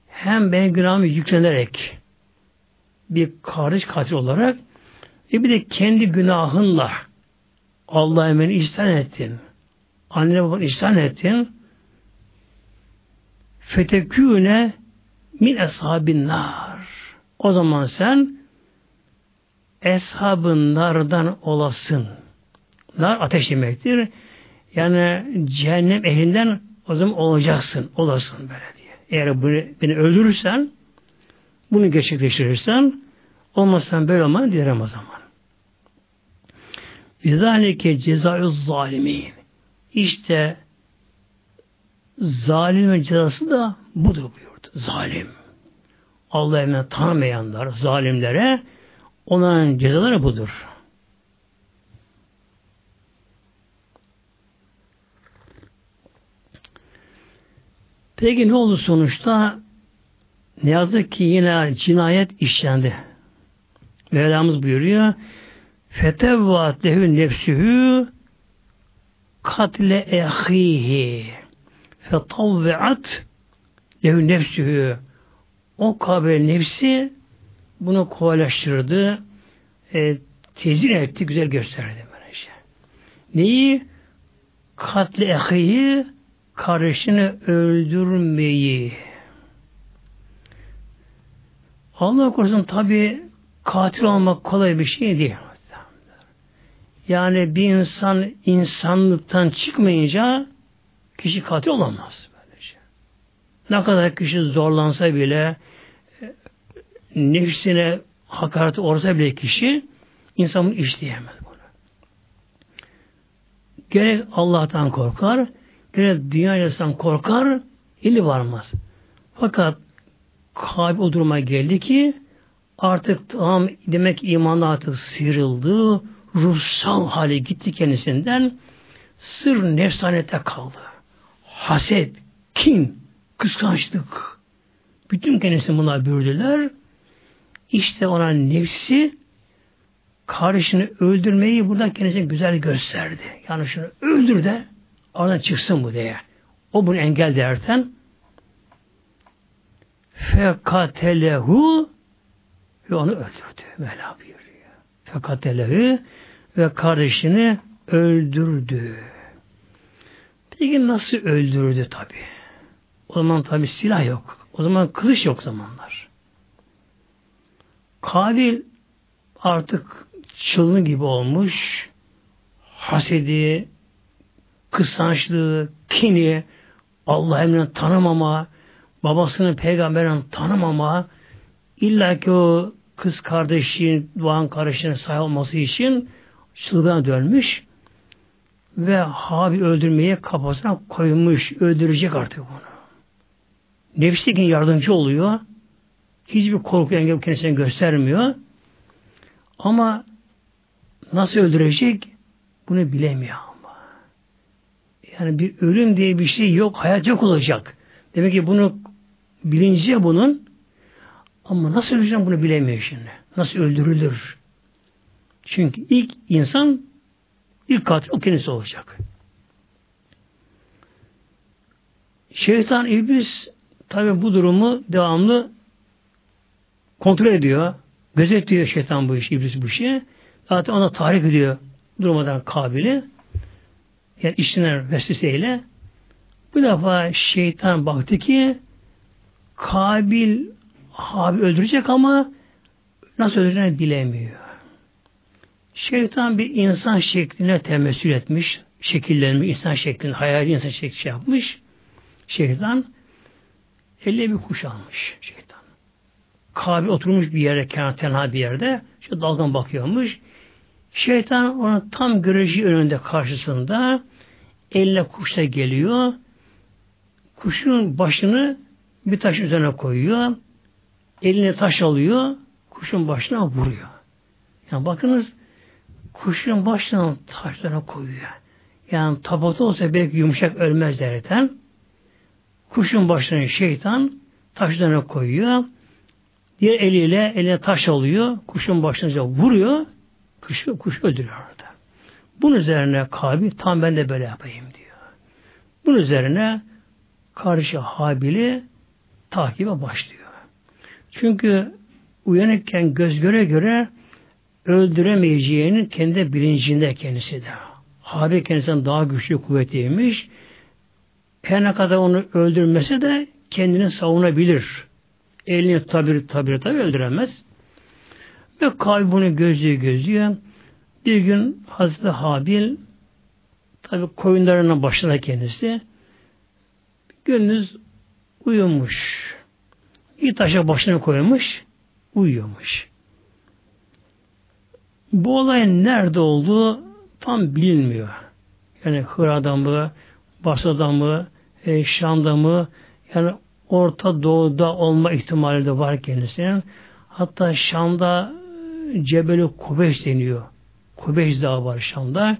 hem ben günahımı yüklenerek bir kardeş katil olarak ve bir de kendi günahınla Allah'a emin ihsan ettin. Anne babanı ihsan ettin. Fetekûne min eshabin nar. O zaman sen eshabın nardan olasın. Nar ateş demektir. Yani cehennem ehlinden o zaman olacaksın. Olasın böyle diye. Eğer bunu, beni öldürürsen bunu gerçekleştirirsen olmazsan böyle olmanı dilerim o zaman. Vizalike cezayü zalimin. İşte zalimin cezası da budur buyurdu. Zalim. Allah emrine tanımayanlar, zalimlere onların cezaları budur. Peki ne oldu sonuçta? Ne yazık ki yine cinayet işlendi. Mevlamız buyuruyor. Fetevvat lehü nefsühü katle ehihi fetavveat lehü nefsühü o kabre nefsi bunu kolaylaştırdı e, tezir etti, güzel gösterdi böylece. Neyi? Katle ehihi kardeşini öldürmeyi. Allah korusun tabi katil olmak kolay bir şey değil. Yani bir insan insanlıktan çıkmayınca kişi katil olamaz. Ne kadar kişi zorlansa bile e, nefsine hakaret olsa bile kişi insan bunu işleyemez bunu. Gerek Allah'tan korkar, gerek dünya korkar, ili varmaz. Fakat Kabil o duruma geldi ki artık tam demek imanı artık sıyrıldı, ruhsal hale gitti kendisinden, sır nefsanete kaldı. Haset, kin, kıskançlık, bütün kendisini buna bürüdüler. İşte ona nefsi kardeşini öldürmeyi burada kendisine güzel gösterdi. Yani şunu öldür de oradan çıksın bu diye. O bunu engel derken fekatelehu ve onu öldürdü. Mevla buyuruyor. Fekatelehu ve kardeşini öldürdü. Peki nasıl öldürdü tabi? O zaman tabi silah yok. O zaman kılıç yok zamanlar. Kabil artık çılgın gibi olmuş. Hasedi, kısançlığı, kini, Allah emrini tanımama, babasını peygamberin tanımama, illa ki o kız kardeşin, doğan kardeşinin sahip olması için çılgına dönmüş ve Habil öldürmeye kafasına koymuş, öldürecek artık bunu. Nefsi yardımcı oluyor. Hiçbir korku engel kendisine göstermiyor. Ama nasıl öldürecek bunu bilemiyor ama. Yani bir ölüm diye bir şey yok, hayat yok olacak. Demek ki bunu bilince bunun ama nasıl öldüreceğim bunu bilemiyor şimdi. Nasıl öldürülür? Çünkü ilk insan ilk katil o kendisi olacak. Şeytan iblis tabi bu durumu devamlı kontrol ediyor. Gözetliyor şeytan bu işi, iblis bu işi. Zaten ona tahrik ediyor durmadan kabili. Yani işine vesveseyle. Bu defa şeytan baktı ki Kabil Habil öldürecek ama nasıl öldüreceğini bilemiyor. Şeytan bir insan şekline temessül etmiş, şekillenmiş, insan şeklinde, hayali insan şekli şey yapmış. Şeytan eline bir kuş almış şeytan. Kabil oturmuş bir yere, kenar tenha bir yerde, şu dalgan bakıyormuş. Şeytan onun tam göreci önünde karşısında eline kuşla geliyor. Kuşun başını bir taş üzerine koyuyor. Eline taş alıyor. Kuşun başına vuruyor. Yani bakınız kuşun başına taşlarına koyuyor. Yani tabata olsa belki yumuşak ölmez derken kuşun başına şeytan taşlarına koyuyor. Diğer eliyle eline taş alıyor. Kuşun başına vuruyor. Kuşu, kuş öldürüyor orada. Bunun üzerine Kabil tam ben de böyle yapayım diyor. Bunun üzerine karşı Habil'i takibe başlıyor. Çünkü uyanıkken göz göre göre öldüremeyeceğinin kendi bilincinde kendisi de. Habil kendisinden daha güçlü kuvvetliymiş. Her ne kadar onu öldürmese de kendini savunabilir. Elini tabi tabi tabi öldüremez. Ve kalbi bunu gözlüyor gözlüyor. Bir gün Hazreti Habil tabi koyunlarına başladı kendisi. Gündüz uyumuş. Bir taşa başına koymuş, uyuyormuş. Bu olay nerede olduğu tam bilinmiyor. Yani Hıra'da mı, Basra'da mı, e, Şam'da mı, yani Orta Doğu'da olma ihtimali de var kendisinin. Hatta Şam'da e, Cebeli Kubeş deniyor. Kubeş Dağı var Şam'da.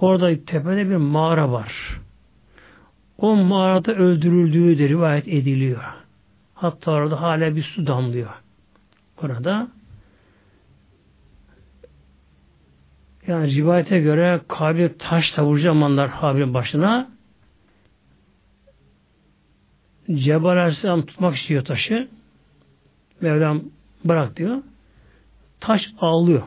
Orada tepede bir mağara var. O mağarada öldürüldüğü de rivayet ediliyor. Hatta orada hala bir su damlıyor. Orada yani rivayete göre Kabil taş vuracak zamanlar Habil'in başına Cebrail Aleyhisselam tutmak istiyor taşı. Mevlam bırak diyor. Taş ağlıyor.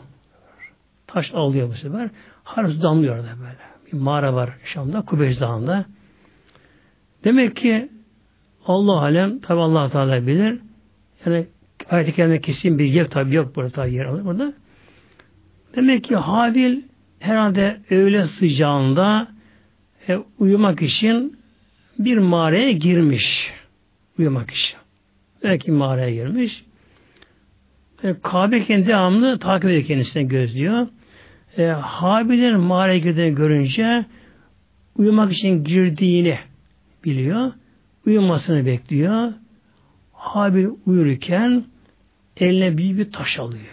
Taş ağlıyor bu sefer. Hala damlıyor da böyle. Bir mağara var Şam'da, Kubeş Dağı'nda. Demek ki Allah alem tabi Allah Teala bilir. Yani ayet-i kerime kesin bir yer tabi yok burada yer alır burada. Demek ki Habil herhalde öğle sıcağında e, uyumak için bir mağaraya girmiş. Uyumak için. Belki mağaraya girmiş. E, Kabe kendi devamlı takip ediyor kendisine gözlüyor. E, Habil'in mağaraya girdiğini görünce uyumak için girdiğini biliyor. Uyumasını bekliyor. Habil uyurken eline büyük bir taş alıyor.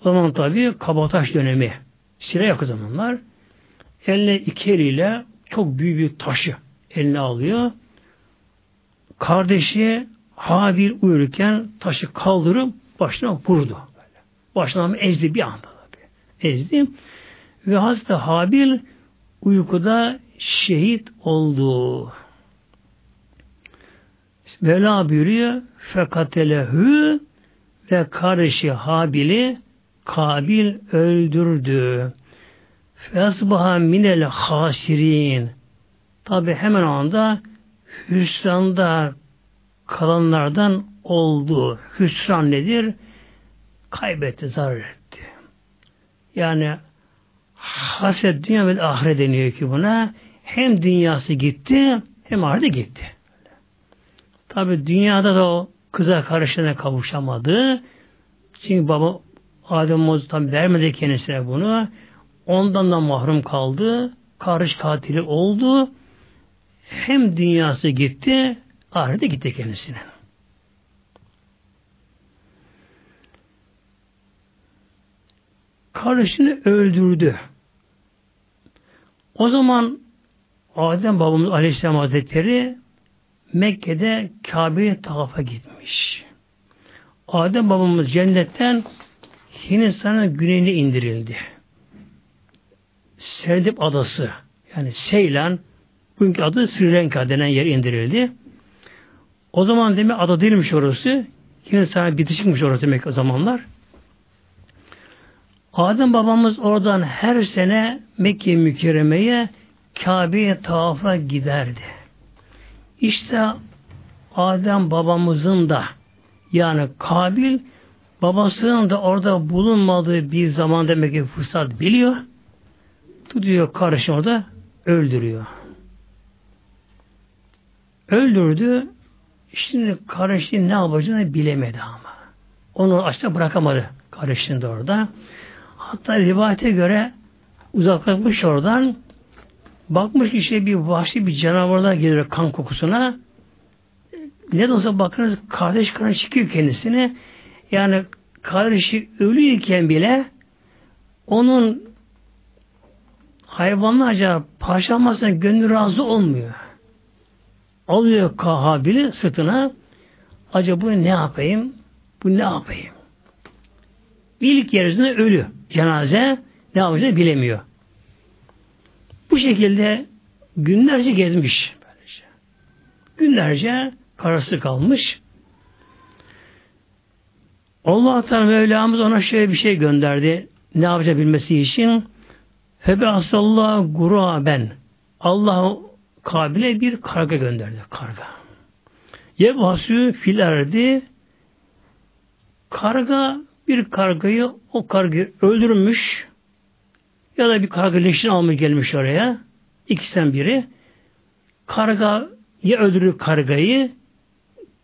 O zaman tabi kabataş dönemi. Sire yok zamanlar. Eline iki eliyle çok büyük bir taşı eline alıyor. Kardeşi Habil uyurken taşı kaldırıp başına vurdu. Başına ezdi bir anda. Ezdi. Ve Hazreti Habil uykuda şehit oldu. Vela buyuruyor fekatelehü ve kardeşi Habil'i Kabil öldürdü. Fesbaha minel hasirin. Tabi hemen anda hüsranda kalanlardan oldu. Hüsran nedir? Kaybetti, zarar etti. Yani haset dünya ve ahiret deniyor ki buna. Hem dünyası gitti hem ahirete gitti. Tabi dünyada da o kıza karışına kavuşamadı. Çünkü baba Adem Moz tam vermedi kendisine bunu. Ondan da mahrum kaldı. Karış katili oldu. Hem dünyası gitti, ahirete gitti kendisine. Kardeşini öldürdü. O zaman Adem babamız Aleyhisselam Hazretleri Mekke'de Kabe'ye tavafa gitmiş. Adem babamız cennetten Hindistan'ın güneyine indirildi. Serdip Adası yani Seylan bugünkü adı Sri Lanka denen yer indirildi. O zaman demek ada değilmiş orası. Hindistan'a bitişikmiş orası demek o zamanlar. Adem babamız oradan her sene Mekke mükerremeye Kabe'ye tavafa giderdi. İşte Adem babamızın da yani Kabil babasının da orada bulunmadığı bir zaman demek ki fırsat biliyor. Tutuyor kardeşini orada öldürüyor. Öldürdü. Şimdi kardeşi ne yapacağını bilemedi ama. Onu açta bırakamadı kardeşini de orada. Hatta rivayete göre uzaklaşmış oradan bakmış ki işte bir vahşi bir canavarlar geliyor kan kokusuna. Ne de olsa bakınız kardeş kanı çıkıyor kendisine. Yani kardeşi ölüyken bile onun hayvanlarca parçalanmasına gönlü razı olmuyor. Alıyor Kahabil'i sırtına acaba bunu ne yapayım? Bu ne yapayım? İlk yerisinde ölü. Cenaze ne yapacağını bilemiyor. Bu şekilde günlerce gezmiş. Günlerce karası kalmış. Allah Teala Mevlamız ona şöyle bir şey gönderdi. Ne yapacak bilmesi için. Febe asallahu guraben. Allah Kabil'e bir karga gönderdi. Karga. Yebhasü fil erdi. Karga bir kargayı o kargayı öldürmüş ya da bir karga leşini almış gelmiş oraya. İkisinden biri. Karga ya öldürür kargayı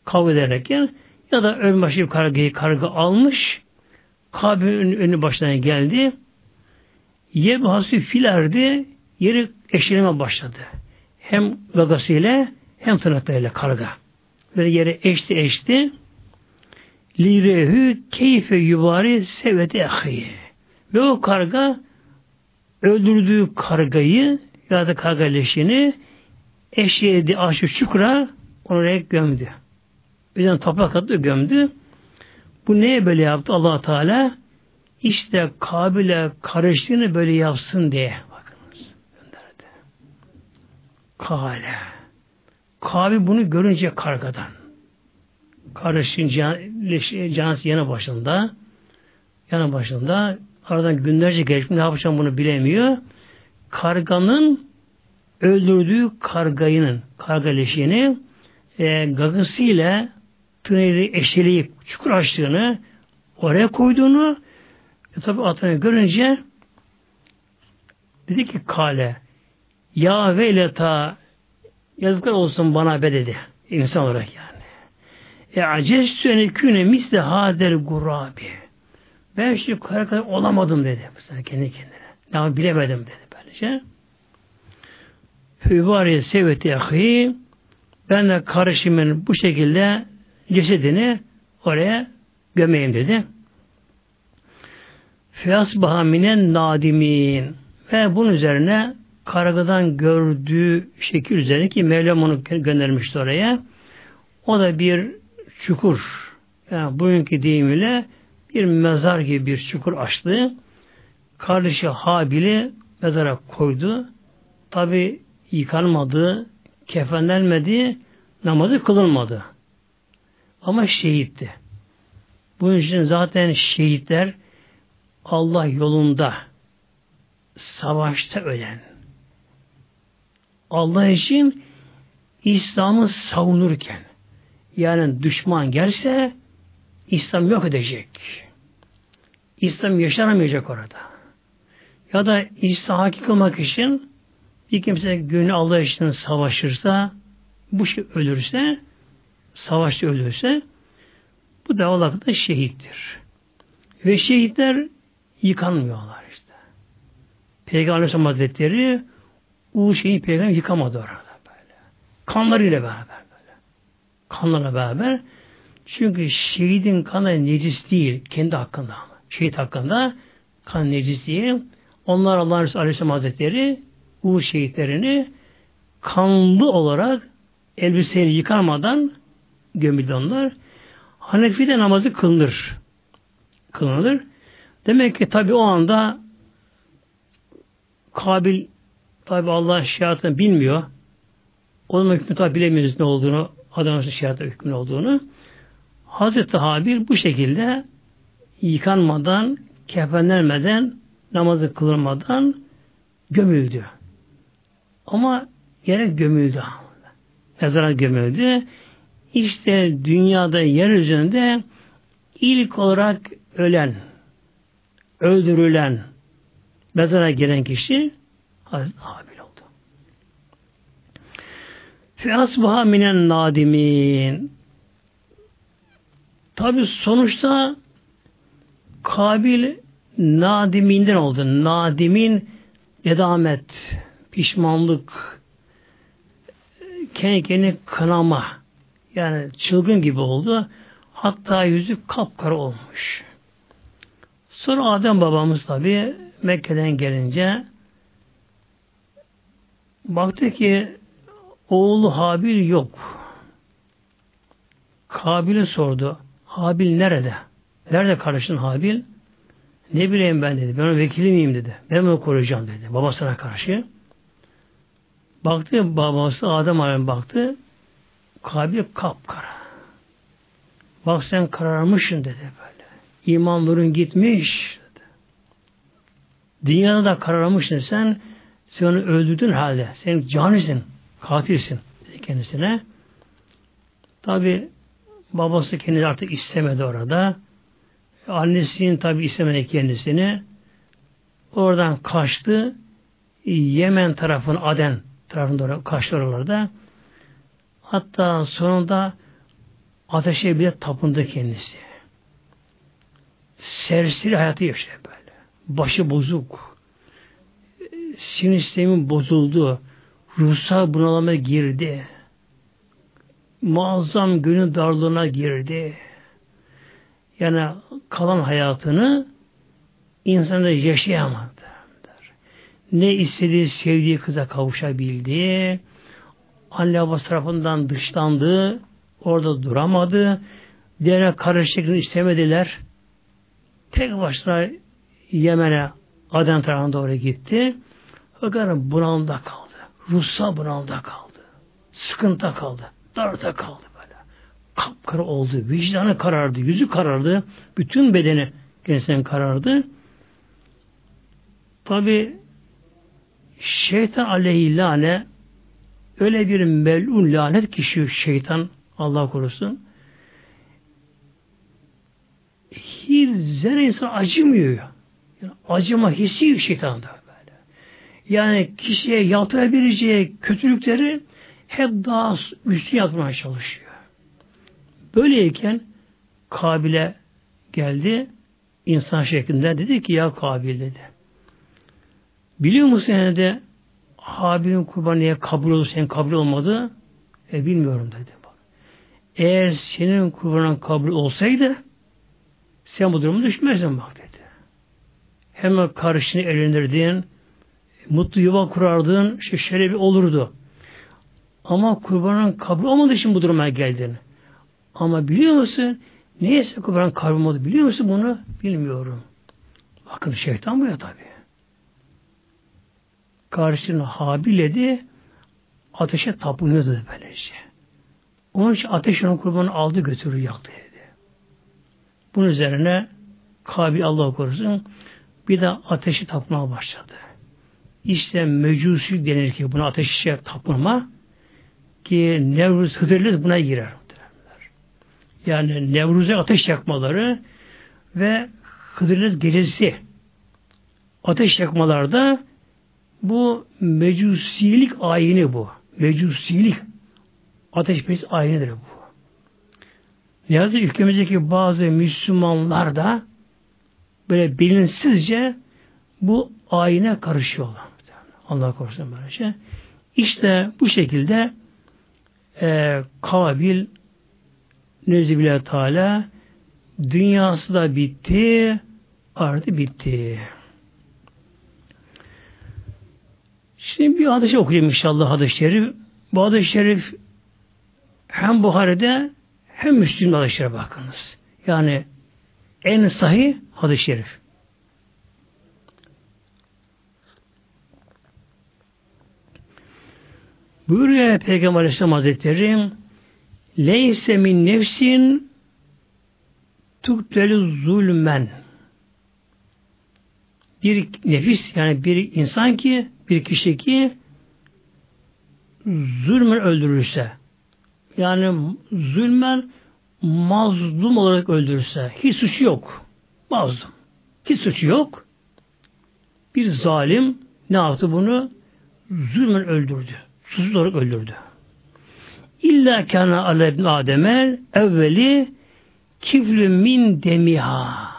kavga ederken ya da ölmüş bir kargayı karga almış Kabe'nin önü başına geldi. Yebhası filerdi yeri eşeleme başladı. Hem gagasıyla hem tırnaklarıyla karga. Böyle yere eşti eşti. Lirehü keyfe yuvari seveti ahi. Ve o karga öldürdüğü kargayı ya da karga leşini eşeği aşı çukura oraya gömdü. Birden toprak attı gömdü. Bu neye böyle yaptı allah Teala? İşte Kabil'e karıştığını böyle yapsın diye. Kale. Kabil bunu görünce kargadan. Kardeşin can, cansı yanı başında. Yanı başında. Aradan günlerce geçmiş ne yapacağım bunu bilemiyor. Karganın öldürdüğü kargayının, karga leşini e, gagasıyla tüneli eşeleyip çukur açtığını oraya koyduğunu e, tabi atını görünce dedi ki kale ya veyleta yazıklar olsun bana be dedi insan olarak yani. E acestü ene küne misle hader gurabi. Ben şu kara kadar olamadım dedi. Mesela kendi kendine. Ne bilemedim dedi böylece. Hüvari seveti ahi ben de karışımın bu şekilde cesedini oraya gömeyim dedi. Fiyasbaha minen nadimin ve bunun üzerine kargadan gördüğü şekil üzerine ki Mevlam onu göndermişti oraya. O da bir çukur. Yani bugünkü deyimiyle bir mezar gibi bir çukur açtı. Kardeşi Habil'i mezara koydu. Tabi yıkanmadı, kefenlenmedi, namazı kılınmadı. Ama şehitti. Bunun için zaten şehitler Allah yolunda savaşta ölen Allah için İslam'ı savunurken yani düşman gelse İslam yok edecek. İslam yaşanamayacak orada. Ya da İslam hakik olmak için bir kimse gönlü Allah için savaşırsa bu şey ölürse savaşta ölürse bu da Allah'ta şehittir. Ve şehitler yıkanmıyorlar işte. Peygamber Hazretleri o şeyi peygamber yıkamadı orada böyle. Kanlarıyla beraber böyle. Kanlarla beraber çünkü şehidin kanı necis değil. Kendi hakkında. Şehit hakkında kan necis değil. Onlar Allah Resulü Aleyhisselam Hazretleri bu şehitlerini kanlı olarak elbiseyi yıkamadan gömüldü onlar. Hanefi'de namazı kılınır. Kılınır. Demek ki tabi o anda Kabil tabi Allah şeriatını bilmiyor. Onun hükmü tabi bilemiyoruz ne olduğunu, adamın şeriatı hükmü olduğunu. Hazreti Habil bu şekilde yıkanmadan, kefenlenmeden, namazı kılınmadan gömüldü. Ama yere gömüldü. Mezara gömüldü. İşte dünyada yeryüzünde ilk olarak ölen, öldürülen, mezara giren kişi Hazreti Habil oldu. Fe asbaha minen nadimin. Tabi sonuçta Kabil nadiminden oldu. Nadimin edamet, pişmanlık, kendi kendine kınama, yani çılgın gibi oldu. Hatta yüzü kapkara olmuş. Sonra Adem babamız tabi Mekke'den gelince baktı ki oğlu Habil yok. Kabil'e sordu. Habil nerede? Nerede kardeşin Habil? Ne bileyim ben dedi. Ben onun vekili miyim dedi. Ben onu koruyacağım dedi. Babasına karşı. Baktı babası Adem Alem baktı. Kabil kapkara. Bak sen kararmışsın dedi böyle. İmanların gitmiş. Dedi. Dünyada da kararmışsın sen. Sen onu öldürdün halde. Sen canisin. Katilsin. Dedi kendisine. Tabi babası kendisi artık istemedi orada. Annesinin tabi istemedi kendisini. Oradan kaçtı. Yemen tarafın Aden tarafında kaçtı oralarda. Hatta sonunda ateşe bile tapındı kendisi. Serseri hayatı yaşıyor böyle. Başı bozuk. Sinir sistemi bozuldu. Ruhsal bunalıma girdi. Muazzam günü darlığına girdi. Yani kalan hayatını insanı yaşayamadı. Ne istediği, sevdiği kıza kavuşabildi. Anne babası tarafından dışlandı. Orada duramadı. Diğerine karışıklığını istemediler. Tek başına Yemen'e Aden tarafına doğru gitti. Fakat bunalda kaldı. Ruhsal bunalda kaldı. Sıkıntı kaldı. Darda kaldı böyle. Kapkara oldu. Vicdanı karardı. Yüzü karardı. Bütün bedeni kendisinden karardı. Tabi şeytan aleyhillâne öyle bir melun lanet kişi şeytan Allah korusun hiç zerre insan acımıyor. Yani acıma hissi şeytanda. Yani kişiye yaptırabileceği kötülükleri hep daha üstün yapmaya çalışıyor. Böyleyken Kabil'e geldi insan şeklinde dedi ki ya Kabil dedi. Biliyor musun yani de Habil'in kurbanı niye kabul oldu senin kabul olmadı? E bilmiyorum dedi. eğer senin kurbanın kabul olsaydı sen bu durumu düşmezdin bak dedi. Hemen karışını elindirdin, mutlu yuva kurardın, işte şerefi olurdu. Ama kurbanın kabul olmadığı için bu duruma geldin. Ama biliyor musun? Neyse kurbanın kabul olmadı. Biliyor musun bunu? Bilmiyorum. Bakın şeytan bu ya tabi. Karşısına Habil'edi ateşe tapınıyordu böylece. Onun için ateş onun kurbanı aldı götürür yaktı dedi. Bunun üzerine Kabil Allah korusun bir de ateşi tapmaya başladı. İşte mecusi denir ki buna ateşe tapmama ki Nevruz Hıdırlı buna girer. Yani Nevruz'a ateş yakmaları ve Hıdırlı gecesi ateş yakmalarda bu mecusilik ayini bu. Mecusilik ateşperest ayinidir bu. Ne yazık ülkemizdeki bazı Müslümanlar da böyle bilinçsizce bu ayine karışıyorlar. Allah korusun böyle şey. İşte bu şekilde e, Kabil Nezibile Teala dünyası da bitti, artı bitti. Şimdi bir hadis okuyayım inşallah hadis-i şerif. Bu hadis-i şerif hem Buhari'de hem Müslüm'de hadis-i şerif bakınız. Yani en sahih hadis-i şerif. Buyuruyor Peygamber Aleyhisselam Hazretleri Leyse min nefsin tukteli zulmen bir nefis yani bir insan ki bir kişi ki zulmen öldürürse yani zulmen mazlum olarak öldürürse hiç suçu yok. Mazlum. Hiç suçu yok. Bir zalim ne yaptı bunu? Zulmen öldürdü. Susuz olarak öldürdü. İlla kana ale Adem'e evveli kiflü min demiha.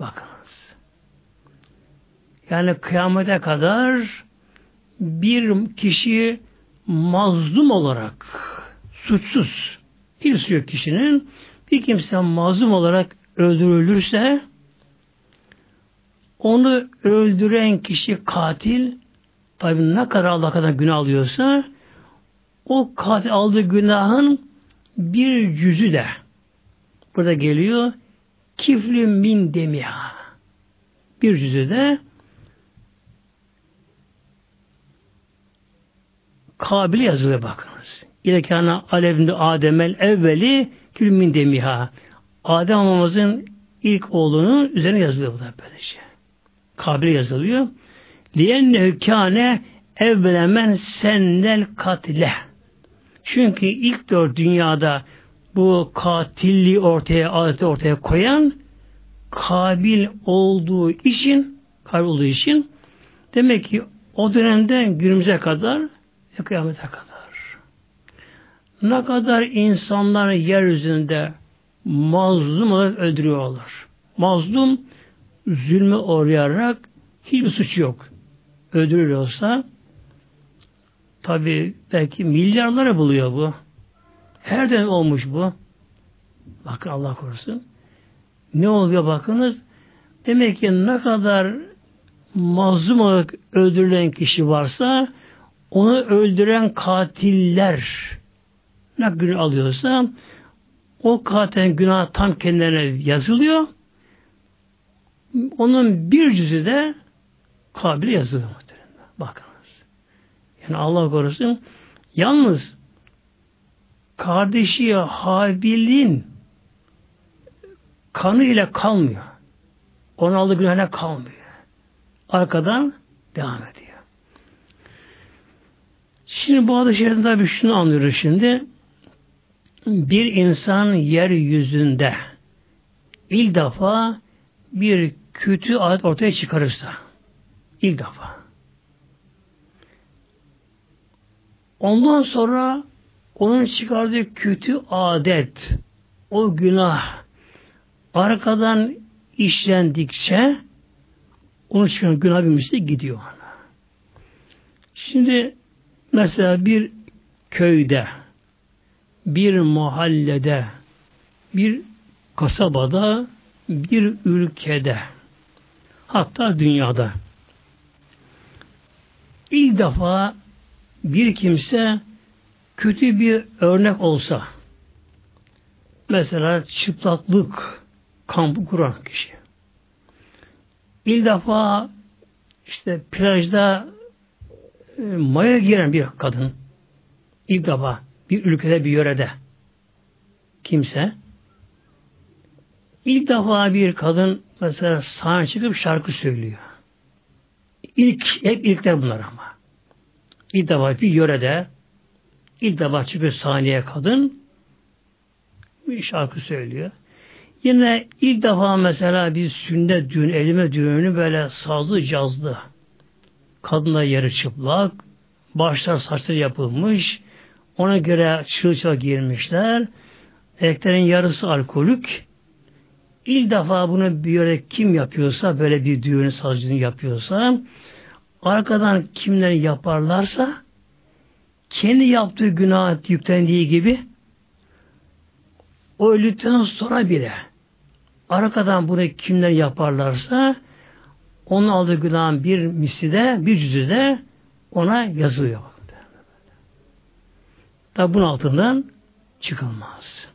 Bakınız. Yani kıyamete kadar bir kişi mazlum olarak suçsuz hiç yok kişinin bir kimse mazlum olarak öldürülürse onu öldüren kişi katil tabi ne kadar Allah kadar günah alıyorsa o katil aldığı günahın bir yüzü de burada geliyor kifli min demiha bir yüzü de Kabil yazılıyor bakınız. İlekâne alevinde Ademel evveli külmin demiha. Adem babamızın ilk oğlunun üzerine yazılıyor bu da böylece. Kabil yazılıyor. Lienne kâne evvelemen sennel katle. Çünkü ilk dört dünyada bu katilliği ortaya, adeti ortaya koyan kabil olduğu için kabil olduğu için demek ki o dönemden günümüze kadar ve kıyamete kadar. Ne kadar insanlar yeryüzünde mazlum olarak öldürüyorlar. Mazlum zulme uğrayarak hiçbir suç yok. Öldürülüyorsa tabi belki milyarlara buluyor bu. Her dönem olmuş bu. Bakın Allah korusun. Ne oluyor bakınız. Demek ki ne kadar mazlum olarak öldürülen kişi varsa onu öldüren katiller ne günü alıyorsa o katilin günah tam kendilerine yazılıyor. Onun bir cüzü de kabile yazılıyor. Yani Allah korusun yalnız kardeşi Habil'in kanı ile kalmıyor. Onun aldığı günahla kalmıyor. Arkadan devam ediyor. Şimdi bu adı şerifinde tabi şunu anlıyoruz şimdi. Bir insan yeryüzünde ilk defa bir kötü adet ortaya çıkarırsa ilk defa ondan sonra onun çıkardığı kötü adet o günah arkadan işlendikçe onun çıkan günah bir gidiyor. Şimdi Mesela bir köyde bir mahallede, bir kasabada, bir ülkede, hatta dünyada ilk defa bir kimse kötü bir örnek olsa, mesela çıplaklık kampı kuran kişi, ilk defa işte plajda e, maya giren bir kadın, ilk defa bir ülkede bir yörede kimse, ilk defa bir kadın mesela sahne çıkıp şarkı söylüyor. İlk, hep ilkler bunlar ama. İlk defa bir yörede ilk defa çıkıyor sahneye kadın bir şarkı söylüyor. Yine ilk defa mesela bir sünnet düğün, elime düğünü böyle sazlı cazlı. Kadınla yarı çıplak, başlar saçları yapılmış, ona göre çılçak girmişler, erkeklerin yarısı alkolük. İlk defa bunu bir yere kim yapıyorsa, böyle bir düğünü sazcını yapıyorsa, arkadan kimler yaparlarsa kendi yaptığı günah yüklendiği gibi o öldükten sonra bile arkadan bunu kimler yaparlarsa onun aldığı günahın bir misli de bir cüzü de ona yazılıyor. Tabi bunun altından çıkılmaz.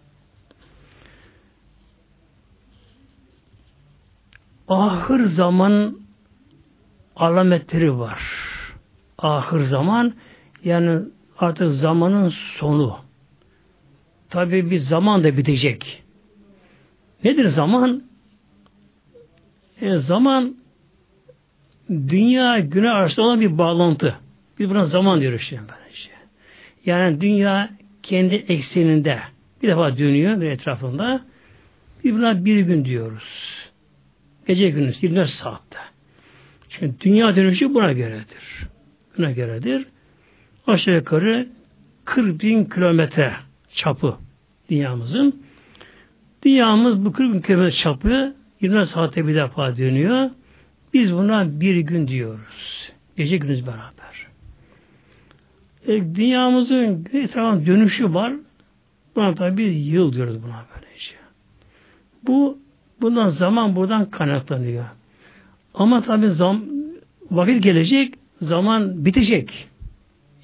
Ahır zaman alametleri var. Ahır zaman yani artık zamanın sonu. Tabi bir zaman da bitecek. Nedir zaman? E, zaman dünya güne arasında olan bir bağlantı. Biz buna zaman diyoruz şimdi böylece. Yani dünya kendi ekseninde bir defa dönüyor bir etrafında. Biz buna bir gün diyoruz. Gece gündüz 24 saatte. Çünkü dünya dönüşü buna göredir. Buna göredir. Aşağı yukarı 40 bin kilometre çapı dünyamızın. Dünyamız bu 40 bin kilometre çapı 24 saatte bir defa dönüyor. Biz buna bir gün diyoruz. Gece gündüz beraber. E, dünyamızın etrafında dönüşü var. Buna tabi bir yıl diyoruz buna böylece. Bu bundan zaman buradan kaynaklanıyor. Ama tabi zam, vakit gelecek, zaman bitecek.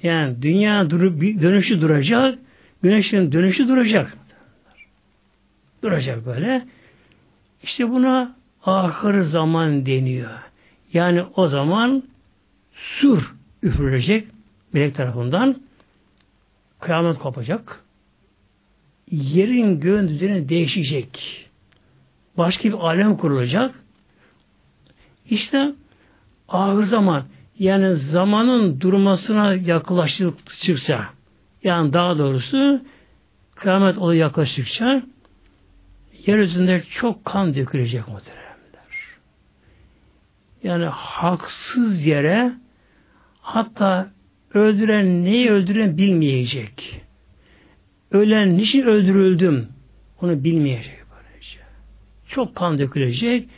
Yani dünya dönüşü duracak, güneşin dönüşü duracak. Duracak böyle. İşte buna ahır zaman deniyor. Yani o zaman sur üfürülecek melek tarafından kıyamet kopacak. Yerin göğün düzeni değişecek. Başka bir alem kurulacak. İşte ahır zaman yani zamanın durmasına yaklaştıkça yani daha doğrusu kıyamet olayı yaklaştıkça yeryüzünde çok kan dökülecek muhteremler. Yani haksız yere hatta öldüren neyi öldüren bilmeyecek. Ölen niçin öldürüldüm onu bilmeyecek böylece. Çok kan dökülecek.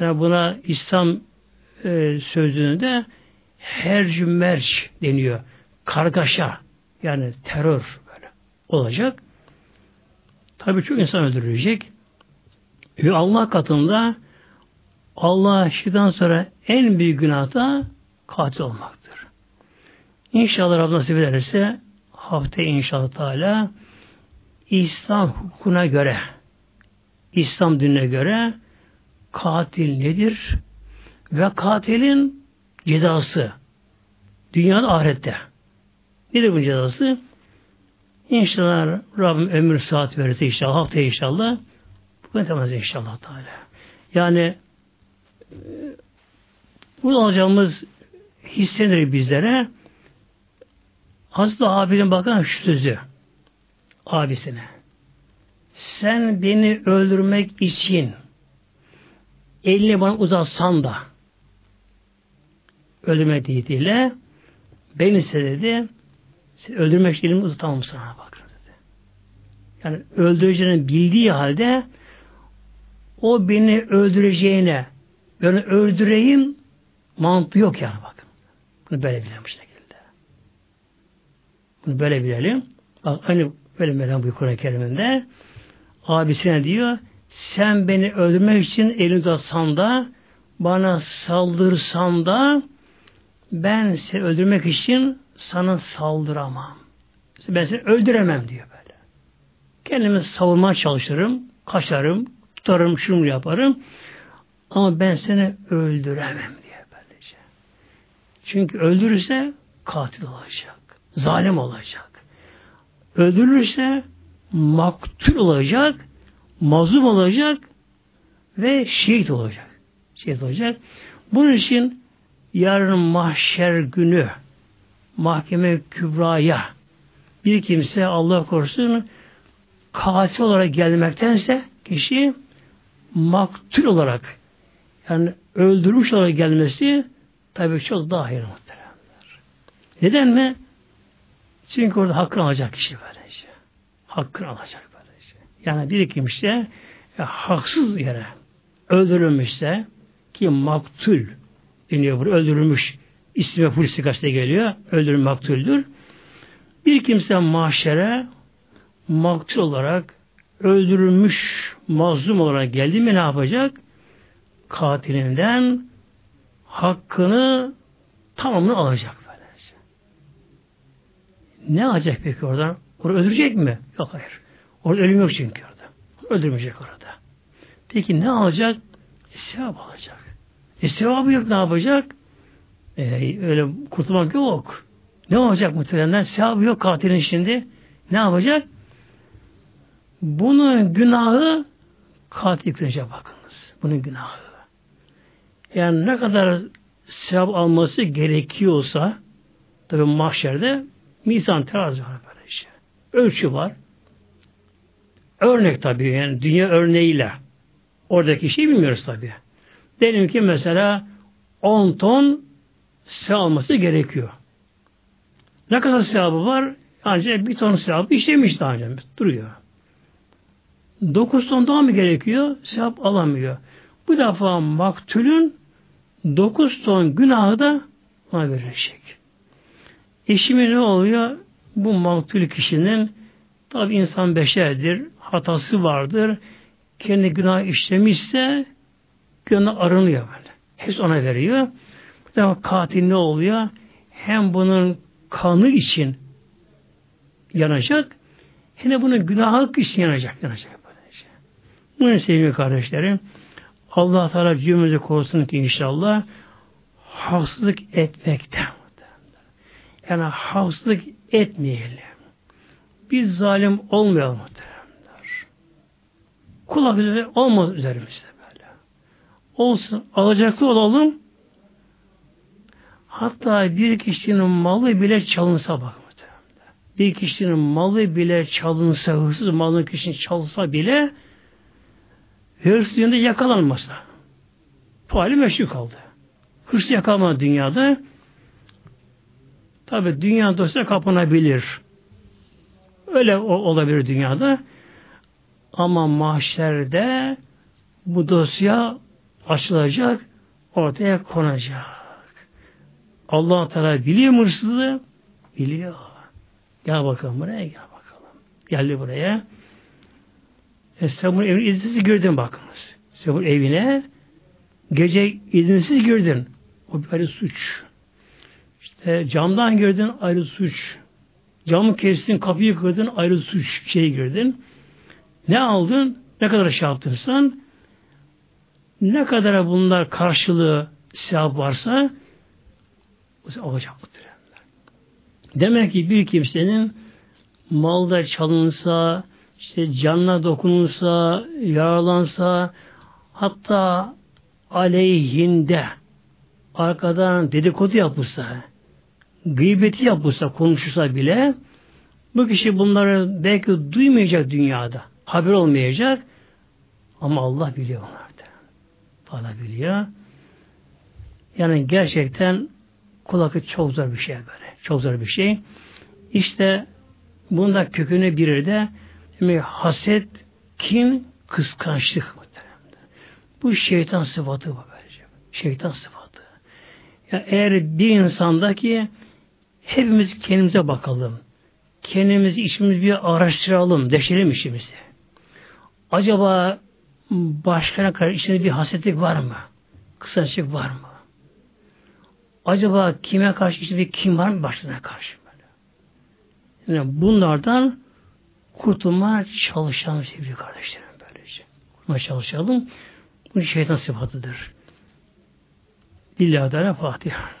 Yani buna İslam e, sözlüğünde herc deniyor. Kargaşa yani terör böyle olacak. Tabii çok insan öldürülecek. Ve Allah katında Allah şirkten sonra en büyük günah da katil olmaktır. İnşallah Rabbim nasip ederse haftaya inşallah Teala İslam hukukuna göre İslam dinine göre katil nedir? Ve katilin cezası dünyada ahirette. Nedir bu cezası? İnşallah Rabbim ömür saat verirse inşallah haftaya inşallah bugün tamamız inşallah Teala. Yani e, bu alacağımız hissenir bizlere Hazreti abinin bakan şu sözü abisine sen beni öldürmek için elini bana uzatsan da öldürmek niyetiyle ben ise dedi öldürmek için elimi uzatamam sana bak dedi. Yani öldüreceğini bildiği halde o beni öldüreceğine ben öldüreyim mantığı yok yani bak. Bunu böyle bilelim bu şekilde. Bunu böyle bilelim. Bak hani Öyle Mevlam bu Kur'an-ı Kerim'inde. Abisine diyor sen beni öldürmek için elini uzatsan da bana saldırsan da ben seni öldürmek için sana saldıramam. Ben seni öldüremem diyor böyle. Kendimi savunmaya çalışırım, kaçarım, tutarım, şunu yaparım. Ama ben seni öldüremem diye böylece. Çünkü öldürürse katil olacak. Zalim olacak. Öldürürse maktul olacak, mazlum olacak ve şehit olacak. Şehit olacak. Bunun için yarın mahşer günü mahkeme kübraya bir kimse Allah korusun katil olarak gelmektense kişi maktul olarak yani öldürmüş olarak gelmesi tabii çok daha hayırlı muhteremler. Neden mi? Çünkü orada hakkını alacak kişi böylece. Hakkını alacak. Yani bir kimse e, haksız yere öldürülmüşse ki maktul deniyor burada öldürülmüş ismi politikasına geliyor. Öldürülmüş maktuldür. Bir kimse mahşere maktul olarak öldürülmüş mazlum olarak geldi mi ne yapacak? Katilinden hakkını tamamını alacak böylece. Ne alacak peki oradan? Onu öldürecek mi? Yok hayır. Orada ölüm yok çünkü orada. Öldürmeyecek orada. Peki ne alacak? Sevap alacak. E sevabı yok ne yapacak? E, öyle kurtulmak yok. Ne olacak muhtemelen? Sevabı yok katilin şimdi. Ne yapacak? Bunun günahı katil yüklenecek bakınız. Bunun günahı. Yani ne kadar sevap alması gerekiyorsa tabi mahşerde mizan terazi var böyle şey. Ölçü var. Örnek tabi yani dünya örneğiyle. Oradaki şeyi bilmiyoruz tabi. Diyelim ki mesela 10 ton sevap alması gerekiyor. Ne kadar sevabı var? Ancak bir ton sevabı işlemiş daha önce. Duruyor. 9 ton daha mı gerekiyor? Sevap alamıyor. Bu defa maktulün 9 ton günahı da ona verilecek. Eşime ne oluyor? Bu maktul kişinin tabi insan beşerdir, hatası vardır. Kendi günah işlemişse günah arınıyor böyle. Hepsi ona veriyor. Bu defa katil ne oluyor? Hem bunun kanı için yanacak, hem de bunun günahı için yanacak. yanacak. Bunun sevgili kardeşlerim, Allah Teala cümlemizi korusun ki inşallah haksızlık etmekten. Yani haksızlık etmeyelim. Biz zalim olmayalım. Kulak olmaz üzerimizde böyle. Olsun, alacaklı olalım. Hatta bir kişinin malı bile çalınsa bak. Bir kişinin malı bile çalınsa, hırsız malın kişinin çalınsa bile hırsız dünyada yakalanmasa. Faali meşhur kaldı. Hırsız yakalanmadı dünyada. Tabi dünya dosyası kapanabilir. Öyle olabilir dünyada. Ama mahşerde bu dosya açılacak, ortaya konacak. Allah Teala biliyor mu hırsızlığı? Biliyor. Gel bakalım buraya, gel bakalım. Geldi buraya. E sen bunun evine izinsiz girdin bakınız. Sen bunun evine gece izinsiz girdin. O bir ayrı suç. İşte camdan girdin ayrı suç. Camı kestin, kapıyı kırdın ayrı suç şey girdin. Ne aldın? Ne kadar şey yaptın sen? Ne kadar bunlar karşılığı sevap varsa olacak mıdır? Demek ki bir kimsenin malda çalınsa, işte canına dokunulsa, yaralansa, hatta aleyhinde arkadan dedikodu yapılsa, gıybeti yapılsa, konuşursa bile bu kişi bunları belki duymayacak dünyada. Haber olmayacak. Ama Allah biliyor onları. Allah biliyor. Yani gerçekten kulakı çok zor bir şey böyle. Çok zor bir şey. İşte bunda kökünü birir de haset, kin, kıskançlık bu şeytan sıfatı bu böylece. Şeytan sıfatı. Ya eğer bir insandaki hepimiz kendimize bakalım. kendimizi içimiz bir araştıralım, deşelim işimizi. Acaba başkana karşı içinde bir hasetlik var mı? Kısacık var mı? Acaba kime karşı içinde bir kim var mı başına karşı? Böyle? Yani bunlardan kurtulma çalışalım sevgili kardeşlerim böylece. Kurtulma çalışalım. Bu şeytan sıfatıdır. Lillahi Teala Fatiha.